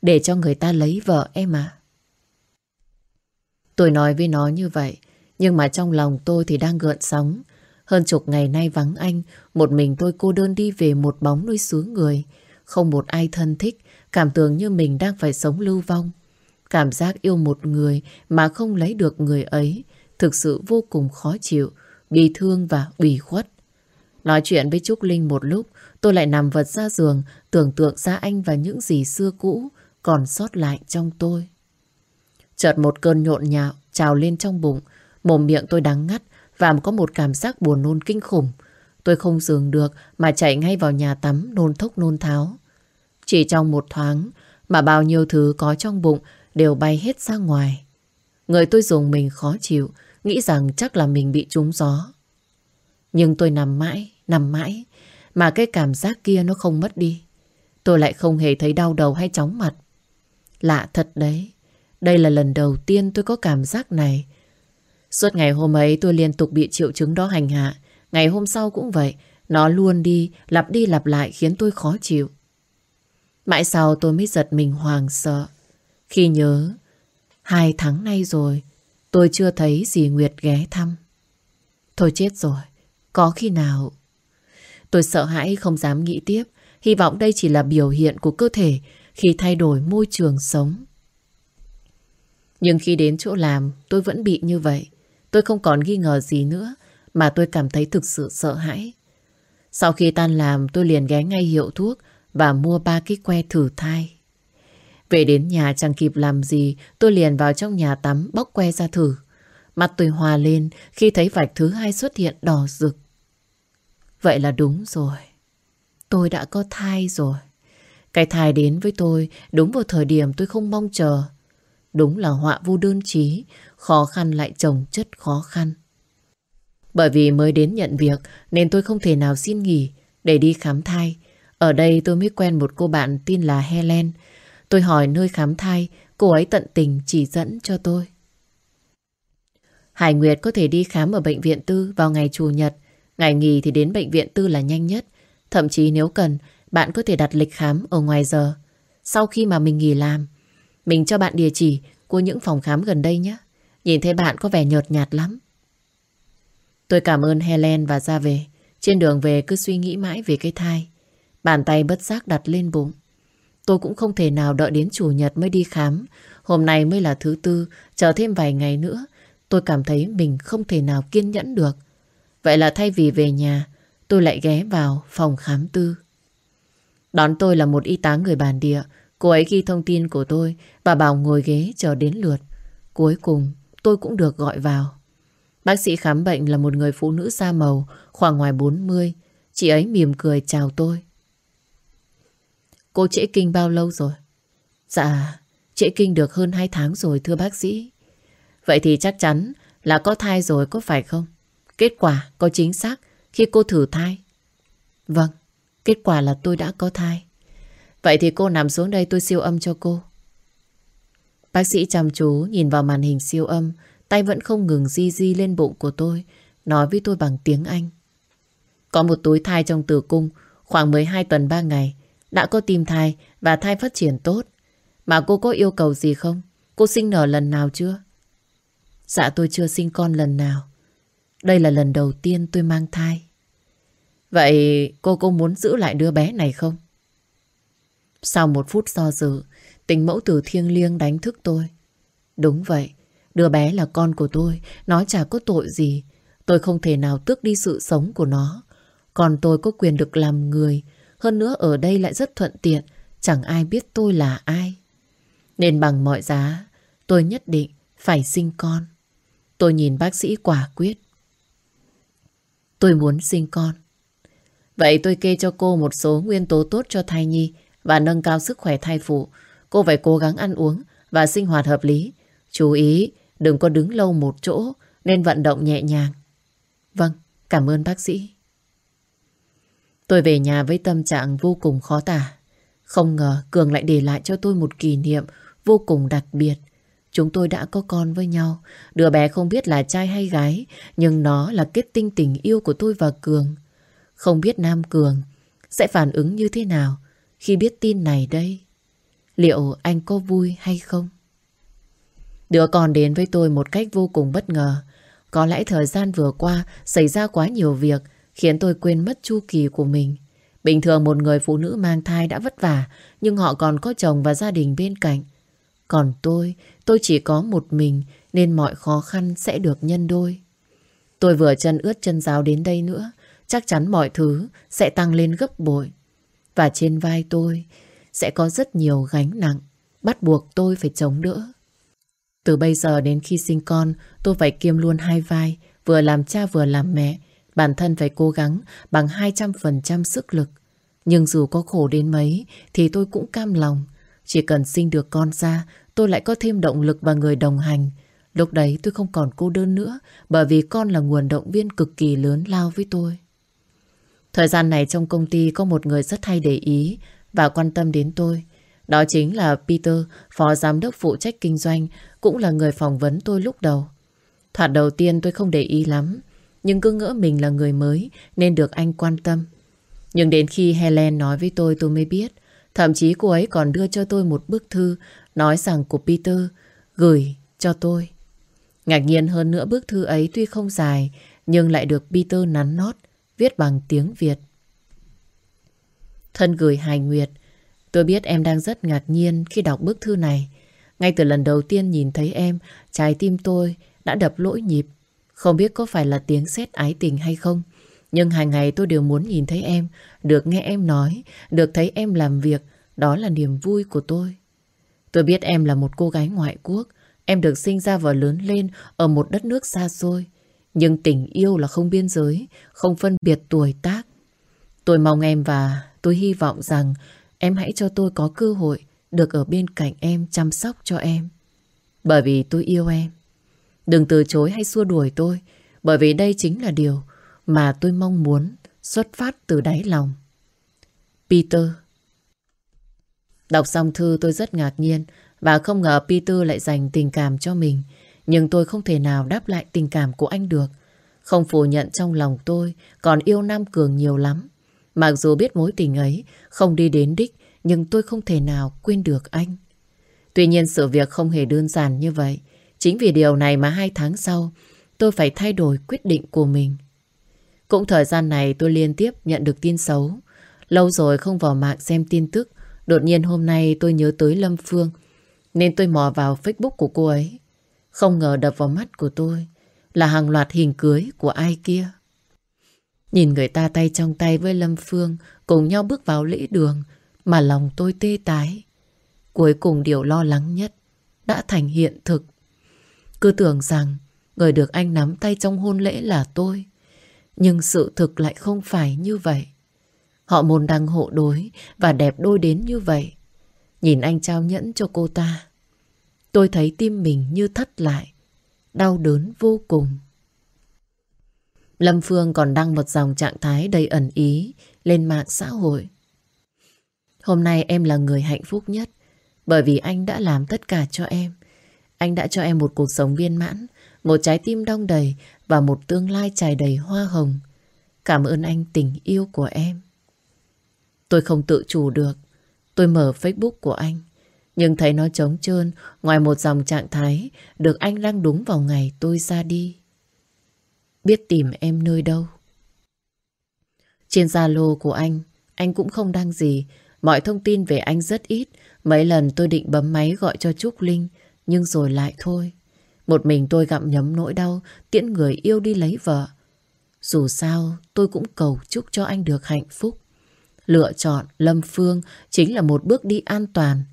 Speaker 1: Để cho người ta lấy vợ em à. Tôi nói với nó như vậy. Nhưng mà trong lòng tôi thì đang gợn sóng. Hơn chục ngày nay vắng anh, một mình tôi cô đơn đi về một bóng nuôi xứ người. Không một ai thân thích, cảm tưởng như mình đang phải sống lưu vong. Cảm giác yêu một người mà không lấy được người ấy thực sự vô cùng khó chịu, bi thương và ủy khuất. Nói chuyện với Trúc Linh một lúc, tôi lại nằm vật ra giường, tưởng tượng ra anh và những gì xưa cũ còn sót lại trong tôi. Chợt một cơn nhộn nhạo trào lên trong bụng, mồm miệng tôi đắng ngắt và có một cảm giác buồn nôn kinh khủng. Tôi không dừng được mà chạy ngay vào nhà tắm nôn thốc nôn tháo. Chỉ trong một thoáng mà bao nhiêu thứ có trong bụng đều bay hết ra ngoài. Người tôi dùng mình khó chịu, nghĩ rằng chắc là mình bị trúng gió. Nhưng tôi nằm mãi, nằm mãi, mà cái cảm giác kia nó không mất đi. Tôi lại không hề thấy đau đầu hay chóng mặt. Lạ thật đấy, đây là lần đầu tiên tôi có cảm giác này. Suốt ngày hôm ấy tôi liên tục bị triệu chứng đó hành hạ. Ngày hôm sau cũng vậy, nó luôn đi, lặp đi lặp lại khiến tôi khó chịu. Mãi sau tôi mới giật mình hoàng sợ. Khi nhớ, hai tháng nay rồi, tôi chưa thấy dì Nguyệt ghé thăm. Thôi chết rồi, có khi nào... Tôi sợ hãi không dám nghĩ tiếp, hy vọng đây chỉ là biểu hiện của cơ thể khi thay đổi môi trường sống. Nhưng khi đến chỗ làm, tôi vẫn bị như vậy. Tôi không còn nghi ngờ gì nữa, mà tôi cảm thấy thực sự sợ hãi. Sau khi tan làm, tôi liền ghé ngay hiệu thuốc và mua ba cái que thử thai. Về đến nhà chẳng kịp làm gì, tôi liền vào trong nhà tắm bóc que ra thử. Mặt tôi hòa lên khi thấy vạch thứ hai xuất hiện đỏ rực. Vậy là đúng rồi. Tôi đã có thai rồi. Cái thai đến với tôi đúng vào thời điểm tôi không mong chờ. Đúng là họa vô đơn chí, khó khăn lại chồng chất khó khăn. Bởi vì mới đến nhận việc nên tôi không thể nào xin nghỉ để đi khám thai. Ở đây tôi mới quen một cô bạn tin là Helen. Tôi hỏi nơi khám thai, cô ấy tận tình chỉ dẫn cho tôi. Hải Nguyệt có thể đi khám ở bệnh viện tư vào ngày Chủ nhật. Ngày nghỉ thì đến bệnh viện tư là nhanh nhất. Thậm chí nếu cần, bạn có thể đặt lịch khám ở ngoài giờ. Sau khi mà mình nghỉ làm, mình cho bạn địa chỉ của những phòng khám gần đây nhé. Nhìn thấy bạn có vẻ nhợt nhạt lắm. Tôi cảm ơn Helen và ra về. Trên đường về cứ suy nghĩ mãi về cái thai. Bàn tay bất giác đặt lên bụng. Tôi cũng không thể nào đợi đến chủ nhật mới đi khám. Hôm nay mới là thứ tư, chờ thêm vài ngày nữa. Tôi cảm thấy mình không thể nào kiên nhẫn được. Vậy là thay vì về nhà, tôi lại ghé vào phòng khám tư. Đón tôi là một y tá người bản địa. Cô ấy ghi thông tin của tôi và bảo ngồi ghế chờ đến lượt. Cuối cùng, tôi cũng được gọi vào. Bác sĩ khám bệnh là một người phụ nữ da màu, khoảng ngoài 40. Chị ấy mỉm cười chào tôi. Cô trễ kinh bao lâu rồi? Dạ, trễ kinh được hơn 2 tháng rồi thưa bác sĩ. Vậy thì chắc chắn là có thai rồi có phải không? Kết quả có chính xác khi cô thử thai? Vâng, kết quả là tôi đã có thai. Vậy thì cô nằm xuống đây tôi siêu âm cho cô. Bác sĩ chăm chú nhìn vào màn hình siêu âm, tay vẫn không ngừng di di lên bụng của tôi, nói với tôi bằng tiếng Anh. Có một túi thai trong tử cung, khoảng 12 tuần 3 ngày, đã có tim thai và thai phát triển tốt. Mà cô có yêu cầu gì không? Cô sinh nở lần nào chưa? Dạ tôi chưa sinh con lần nào. Đây là lần đầu tiên tôi mang thai. Vậy cô có muốn giữ lại đứa bé này không? Sau một phút do dự, tình mẫu tử thiêng liêng đánh thức tôi. Đúng vậy, đứa bé là con của tôi, nó chả có tội gì. Tôi không thể nào tước đi sự sống của nó. Còn tôi có quyền được làm người, hơn nữa ở đây lại rất thuận tiện, chẳng ai biết tôi là ai. Nên bằng mọi giá, tôi nhất định phải sinh con. Tôi nhìn bác sĩ quả quyết. Tôi muốn sinh con. Vậy tôi kê cho cô một số nguyên tố tốt cho thai nhi và nâng cao sức khỏe thai phụ. Cô phải cố gắng ăn uống và sinh hoạt hợp lý. Chú ý, đừng có đứng lâu một chỗ nên vận động nhẹ nhàng. Vâng, cảm ơn bác sĩ. Tôi về nhà với tâm trạng vô cùng khó tả. Không ngờ Cường lại để lại cho tôi một kỷ niệm vô cùng đặc biệt. Chúng tôi đã có con với nhau. Đứa bé không biết là trai hay gái, nhưng nó là kết tinh tình yêu của tôi và Cường. Không biết Nam Cường sẽ phản ứng như thế nào khi biết tin này đây. Liệu anh có vui hay không? Đứa con đến với tôi một cách vô cùng bất ngờ. Có lẽ thời gian vừa qua xảy ra quá nhiều việc khiến tôi quên mất chu kỳ của mình. Bình thường một người phụ nữ mang thai đã vất vả nhưng họ còn có chồng và gia đình bên cạnh. Còn tôi, tôi chỉ có một mình nên mọi khó khăn sẽ được nhân đôi. Tôi vừa chân ướt chân giáo đến đây nữa, chắc chắn mọi thứ sẽ tăng lên gấp bội. Và trên vai tôi sẽ có rất nhiều gánh nặng, bắt buộc tôi phải chống đỡ. Từ bây giờ đến khi sinh con, tôi phải kiêm luôn hai vai, vừa làm cha vừa làm mẹ. Bản thân phải cố gắng bằng 200% sức lực. Nhưng dù có khổ đến mấy thì tôi cũng cam lòng. Chỉ cần sinh được con ra, tôi lại có thêm động lực và người đồng hành. Lúc đấy tôi không còn cô đơn nữa bởi vì con là nguồn động viên cực kỳ lớn lao với tôi. Thời gian này trong công ty có một người rất hay để ý và quan tâm đến tôi. Đó chính là Peter, phó giám đốc phụ trách kinh doanh, cũng là người phỏng vấn tôi lúc đầu. Thoạt đầu tiên tôi không để ý lắm, nhưng cứ ngỡ mình là người mới nên được anh quan tâm. Nhưng đến khi Helen nói với tôi tôi mới biết, thậm chí cô ấy còn đưa cho tôi một bức thư nói rằng của Peter gửi cho tôi. Ngạc nhiên hơn nữa bức thư ấy tuy không dài nhưng lại được Peter nắn nót, viết bằng tiếng Việt. Thân gửi Hải Nguyệt, tôi biết em đang rất ngạc nhiên khi đọc bức thư này. Ngay từ lần đầu tiên nhìn thấy em, trái tim tôi đã đập lỗi nhịp. Không biết có phải là tiếng sét ái tình hay không. Nhưng hàng ngày tôi đều muốn nhìn thấy em, được nghe em nói, được thấy em làm việc. Đó là niềm vui của tôi. Tôi biết em là một cô gái ngoại quốc. Em được sinh ra và lớn lên ở một đất nước xa xôi. Nhưng tình yêu là không biên giới, không phân biệt tuổi tác. Tôi mong em và tôi hy vọng rằng em hãy cho tôi có cơ hội được ở bên cạnh em chăm sóc cho em. Bởi vì tôi yêu em. Đừng từ chối hay xua đuổi tôi, bởi vì đây chính là điều mà tôi mong muốn xuất phát từ đáy lòng. Peter Đọc xong thư tôi rất ngạc nhiên và không ngờ Peter lại dành tình cảm cho mình. Nhưng tôi không thể nào đáp lại tình cảm của anh được. Không phủ nhận trong lòng tôi còn yêu Nam Cường nhiều lắm. Mặc dù biết mối tình ấy không đi đến đích, nhưng tôi không thể nào quên được anh. Tuy nhiên sự việc không hề đơn giản như vậy. Chính vì điều này mà hai tháng sau, tôi phải thay đổi quyết định của mình. Cũng thời gian này tôi liên tiếp nhận được tin xấu. Lâu rồi không vào mạng xem tin tức. Đột nhiên hôm nay tôi nhớ tới Lâm Phương, nên tôi mò vào Facebook của cô ấy. Không ngờ đập vào mắt của tôi là hàng loạt hình cưới của ai kia. Nhìn người ta tay trong tay với Lâm Phương, cùng nhau bước vào lễ đường, mà lòng tôi tê tái. Cuối cùng điều lo lắng nhất đã thành hiện thực. Cứ tưởng rằng người được anh nắm tay trong hôn lễ là tôi. Nhưng sự thực lại không phải như vậy. Họ môn đăng hộ đối và đẹp đôi đến như vậy. Nhìn anh trao nhẫn cho cô ta. Tôi thấy tim mình như thắt lại. Đau đớn vô cùng. Lâm Phương còn đăng một dòng trạng thái đầy ẩn ý lên mạng xã hội. Hôm nay em là người hạnh phúc nhất bởi vì anh đã làm tất cả cho em. Anh đã cho em một cuộc sống viên mãn, một trái tim đong đầy và một tương lai trải đầy hoa hồng. Cảm ơn anh tình yêu của em. Tôi không tự chủ được. Tôi mở Facebook của anh. Nhưng thấy nó trống trơn ngoài một dòng trạng thái được anh đăng đúng vào ngày tôi ra đi. Biết tìm em nơi đâu. Trên Zalo của anh, anh cũng không đăng gì. Mọi thông tin về anh rất ít. Mấy lần tôi định bấm máy gọi cho Trúc Linh, nhưng rồi lại thôi. Một mình tôi gặm nhấm nỗi đau, tiễn người yêu đi lấy vợ. Dù sao, tôi cũng cầu chúc cho anh được hạnh phúc. Lựa chọn Lâm Phương chính là một bước đi an toàn.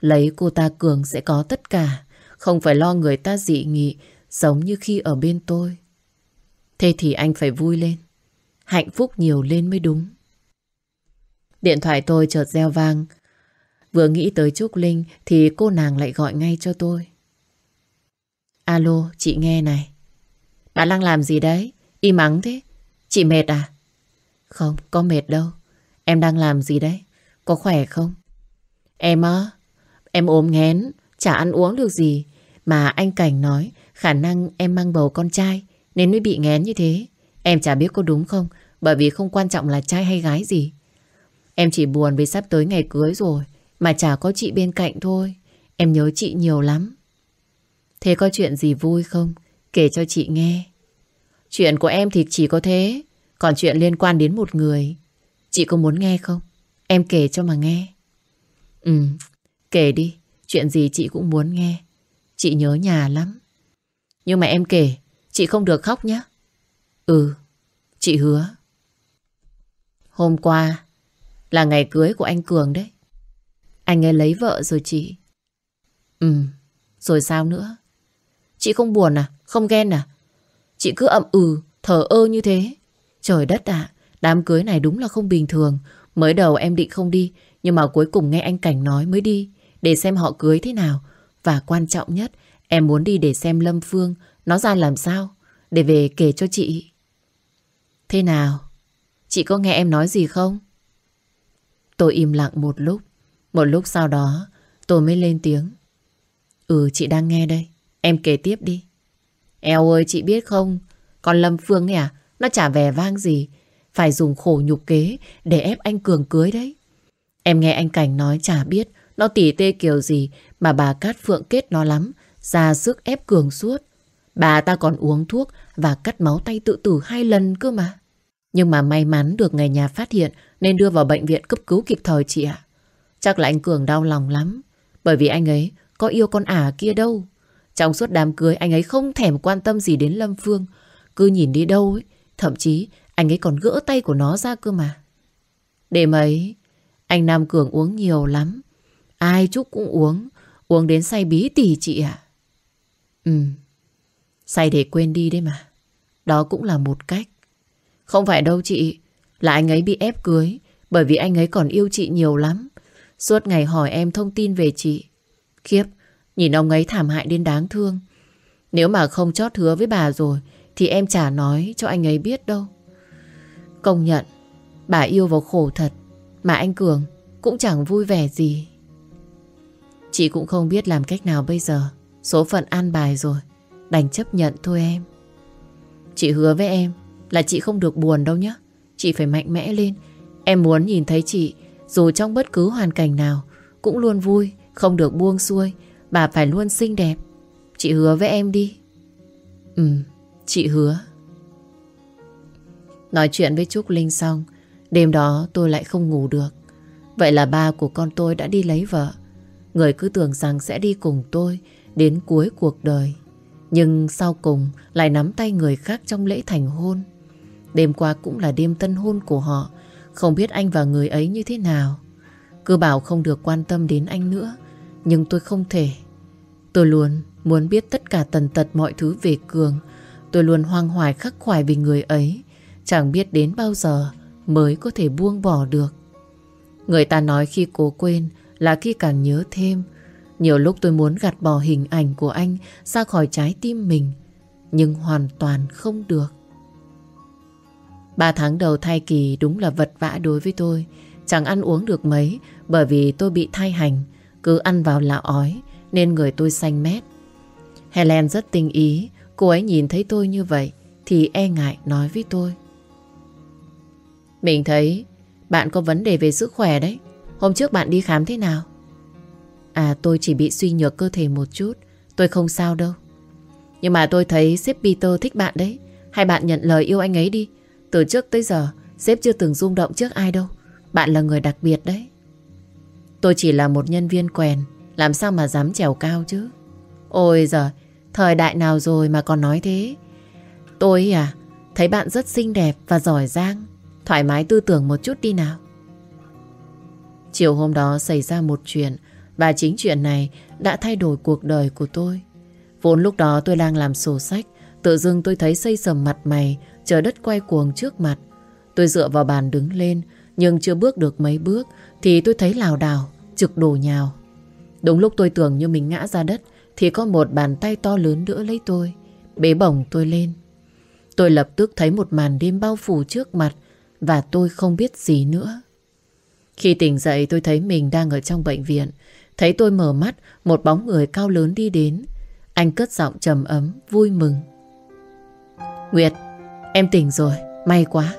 Speaker 1: Lấy cô ta cường sẽ có tất cả, không phải lo người ta dị nghị, giống như khi ở bên tôi. Thế thì anh phải vui lên, hạnh phúc nhiều lên mới đúng. Điện thoại tôi chợt reo vang. Vừa nghĩ tới Trúc Linh thì cô nàng lại gọi ngay cho tôi. Alo, chị nghe này. Bà đang làm gì đấy? Im ắng thế. Chị mệt à? Không, có mệt đâu. Em đang làm gì đấy? Có khỏe không? Em á, em ốm nghén, chả ăn uống được gì. Mà anh Cảnh nói khả năng em mang bầu con trai nên mới bị nghén như thế. Em chả biết có đúng không Bởi vì không quan trọng là trai hay gái gì. Em chỉ buồn vì sắp tới ngày cưới rồi. Mà chả có chị bên cạnh thôi. Em nhớ chị nhiều lắm. Thế có chuyện gì vui không? Kể cho chị nghe. Chuyện của em thì chỉ có thế. Còn chuyện liên quan đến một người. Chị có muốn nghe không? Em kể cho mà nghe. Ừ, kể đi. Chuyện gì chị cũng muốn nghe. Chị nhớ nhà lắm. Nhưng mà em kể, chị không được khóc nhé. Ừ, chị hứa. Hôm qua là ngày cưới của anh Cường đấy. Anh ấy lấy vợ rồi chị. Ừ, rồi sao nữa? Chị không buồn à? Không ghen à? Chị cứ ậm ừ, thở ơ như thế. Trời đất ạ, đám cưới này đúng là không bình thường. Mới đầu em định không đi, nhưng mà cuối cùng nghe anh Cảnh nói mới đi. Để xem họ cưới thế nào. Và quan trọng nhất, em muốn đi để xem Lâm Phương nó ra làm sao. Để về kể cho chị. Thế nào? Chị có nghe em nói gì không? Tôi im lặng một lúc. Một lúc sau đó, tôi mới lên tiếng. Ừ, chị đang nghe đây. Em kể tiếp đi. Eo ơi, chị biết không? Con Lâm Phương ấy à, nó chả vẻ vang gì. Phải dùng khổ nhục kế để ép anh Cường cưới đấy. Em nghe anh Cảnh nói chả biết nó tỉ tê kiểu gì mà bà Cát Phượng kết nó lắm. Ra sức ép Cường suốt. Bà ta còn uống thuốc và cắt máu tay tự tử hai lần cơ mà. Nhưng mà may mắn được người nhà phát hiện nên đưa vào bệnh viện cấp cứu kịp thời chị ạ. Chắc là anh Cường đau lòng lắm. Bởi vì anh ấy có yêu con ả kia đâu. Trong suốt đám cưới anh ấy không thèm quan tâm gì đến Lâm Phương. Cứ nhìn đi đâu ấy. Thậm chí anh ấy còn gỡ tay của nó ra cơ mà. Đêm ấy, anh Nam Cường uống nhiều lắm. Ai chúc cũng uống. Uống đến say bí tỉ chị ạ. Ừ. Say để quên đi đấy mà. Đó cũng là một cách. Không phải đâu chị. Là anh ấy bị ép cưới. Bởi vì anh ấy còn yêu chị nhiều lắm. Suốt ngày hỏi em thông tin về chị. Khiếp. Nhìn ông ấy thảm hại đến đáng thương. Nếu mà không chót hứa với bà rồi thì em chả nói cho anh ấy biết đâu. Công nhận, bà yêu vào khổ thật. Mà anh Cường cũng chẳng vui vẻ gì. Chị cũng không biết làm cách nào bây giờ. Số phận an bài rồi. Đành chấp nhận thôi em. Chị hứa với em là chị không được buồn đâu nhé. Chị phải mạnh mẽ lên. Em muốn nhìn thấy chị dù trong bất cứ hoàn cảnh nào cũng luôn vui, không được buông xuôi. Bà phải luôn xinh đẹp. Chị hứa với em đi. Ừ, chị hứa. Nói chuyện với Trúc Linh xong, đêm đó tôi lại không ngủ được. Vậy là ba của con tôi đã đi lấy vợ. Người cứ tưởng rằng sẽ đi cùng tôi đến cuối cuộc đời. Nhưng sau cùng lại nắm tay người khác trong lễ thành hôn. Đêm qua cũng là đêm tân hôn của họ. Không biết anh và người ấy như thế nào. Cứ bảo không được quan tâm đến anh nữa. Nhưng tôi không thể. Tôi luôn muốn biết tất cả tần tật mọi thứ về Cường. Tôi luôn hoang hoài khắc khoải vì người ấy. Chẳng biết đến bao giờ mới có thể buông bỏ được. Người ta nói khi cố quên là khi càng nhớ thêm. Nhiều lúc tôi muốn gạt bỏ hình ảnh của anh ra khỏi trái tim mình. Nhưng hoàn toàn không được. Ba tháng đầu thai kỳ đúng là vật vã đối với tôi. Chẳng ăn uống được mấy, bởi vì tôi bị thai hành. Cứ ăn vào là ói, nên người tôi xanh mét. Helen rất tinh ý. Cô ấy nhìn thấy tôi như vậy thì e ngại nói với tôi. Mình thấy, bạn có vấn đề về sức khỏe đấy. Hôm trước bạn đi khám thế nào? À tôi chỉ bị suy nhược cơ thể một chút. Tôi không sao đâu. Nhưng mà tôi thấy sếp Peter thích bạn đấy. hay bạn nhận lời yêu anh ấy đi. Từ trước tới giờ, sếp chưa từng rung động trước ai đâu. Bạn là người đặc biệt đấy. Tôi chỉ là một nhân viên quèn. Làm sao mà dám trèo cao chứ? Ôi giời, thời đại nào rồi mà còn nói thế? Tôi à, thấy bạn rất xinh đẹp và giỏi giang. Thoải mái tư tưởng một chút đi nào. Chiều hôm đó xảy ra một chuyện và chính chuyện này đã thay đổi cuộc đời của tôi. Vốn lúc đó tôi đang làm sổ sách Tự dưng tôi thấy xây sầm mặt mày Trời đất quay cuồng trước mặt. Tôi dựa vào bàn đứng lên Nhưng chưa bước được mấy bước Thì tôi thấy lào đảo, trực đổ nhào. Đúng lúc tôi tưởng như mình ngã ra đất Thì có một bàn tay to lớn đỡ lấy tôi Bế bổng tôi lên. Tôi lập tức thấy một màn đêm bao phủ trước mặt Và tôi không biết gì nữa. Khi tỉnh dậy tôi thấy mình đang ở trong bệnh viện Thấy tôi mở mắt Một bóng người cao lớn đi đến Anh cất giọng trầm ấm Vui mừng Nguyệt Em tỉnh rồi May quá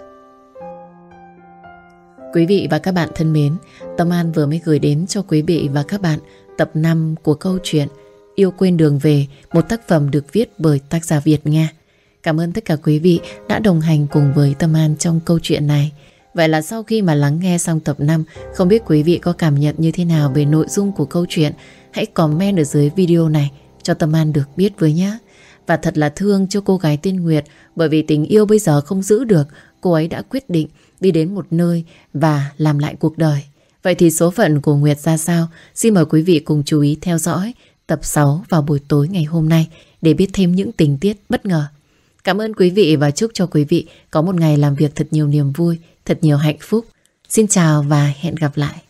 Speaker 1: Quý vị và các bạn thân mến, Tâm An vừa mới gửi đến cho quý vị và các bạn tập 5 của câu chuyện Yêu quên đường về, một tác phẩm được viết bởi tác giả Việt Nga. Cảm ơn tất cả quý vị đã đồng hành cùng với Tâm An trong câu chuyện này. Vậy là sau khi mà lắng nghe xong tập 5, không biết quý vị có cảm nhận như thế nào về nội dung của câu chuyện, hãy comment ở dưới video này cho Tâm An được biết với nhé. Và thật là thương cho cô gái tên Nguyệt bởi vì tình yêu bây giờ không giữ được, cô ấy đã quyết định đi đến một nơi và làm lại cuộc đời. Vậy thì số phận của Nguyệt ra sao? Xin mời quý vị cùng chú ý theo dõi tập 6 vào buổi tối ngày hôm nay để biết thêm những tình tiết bất ngờ. Cảm ơn quý vị và chúc cho quý vị có một ngày làm việc thật nhiều niềm vui, thật nhiều hạnh phúc. Xin chào và hẹn gặp lại.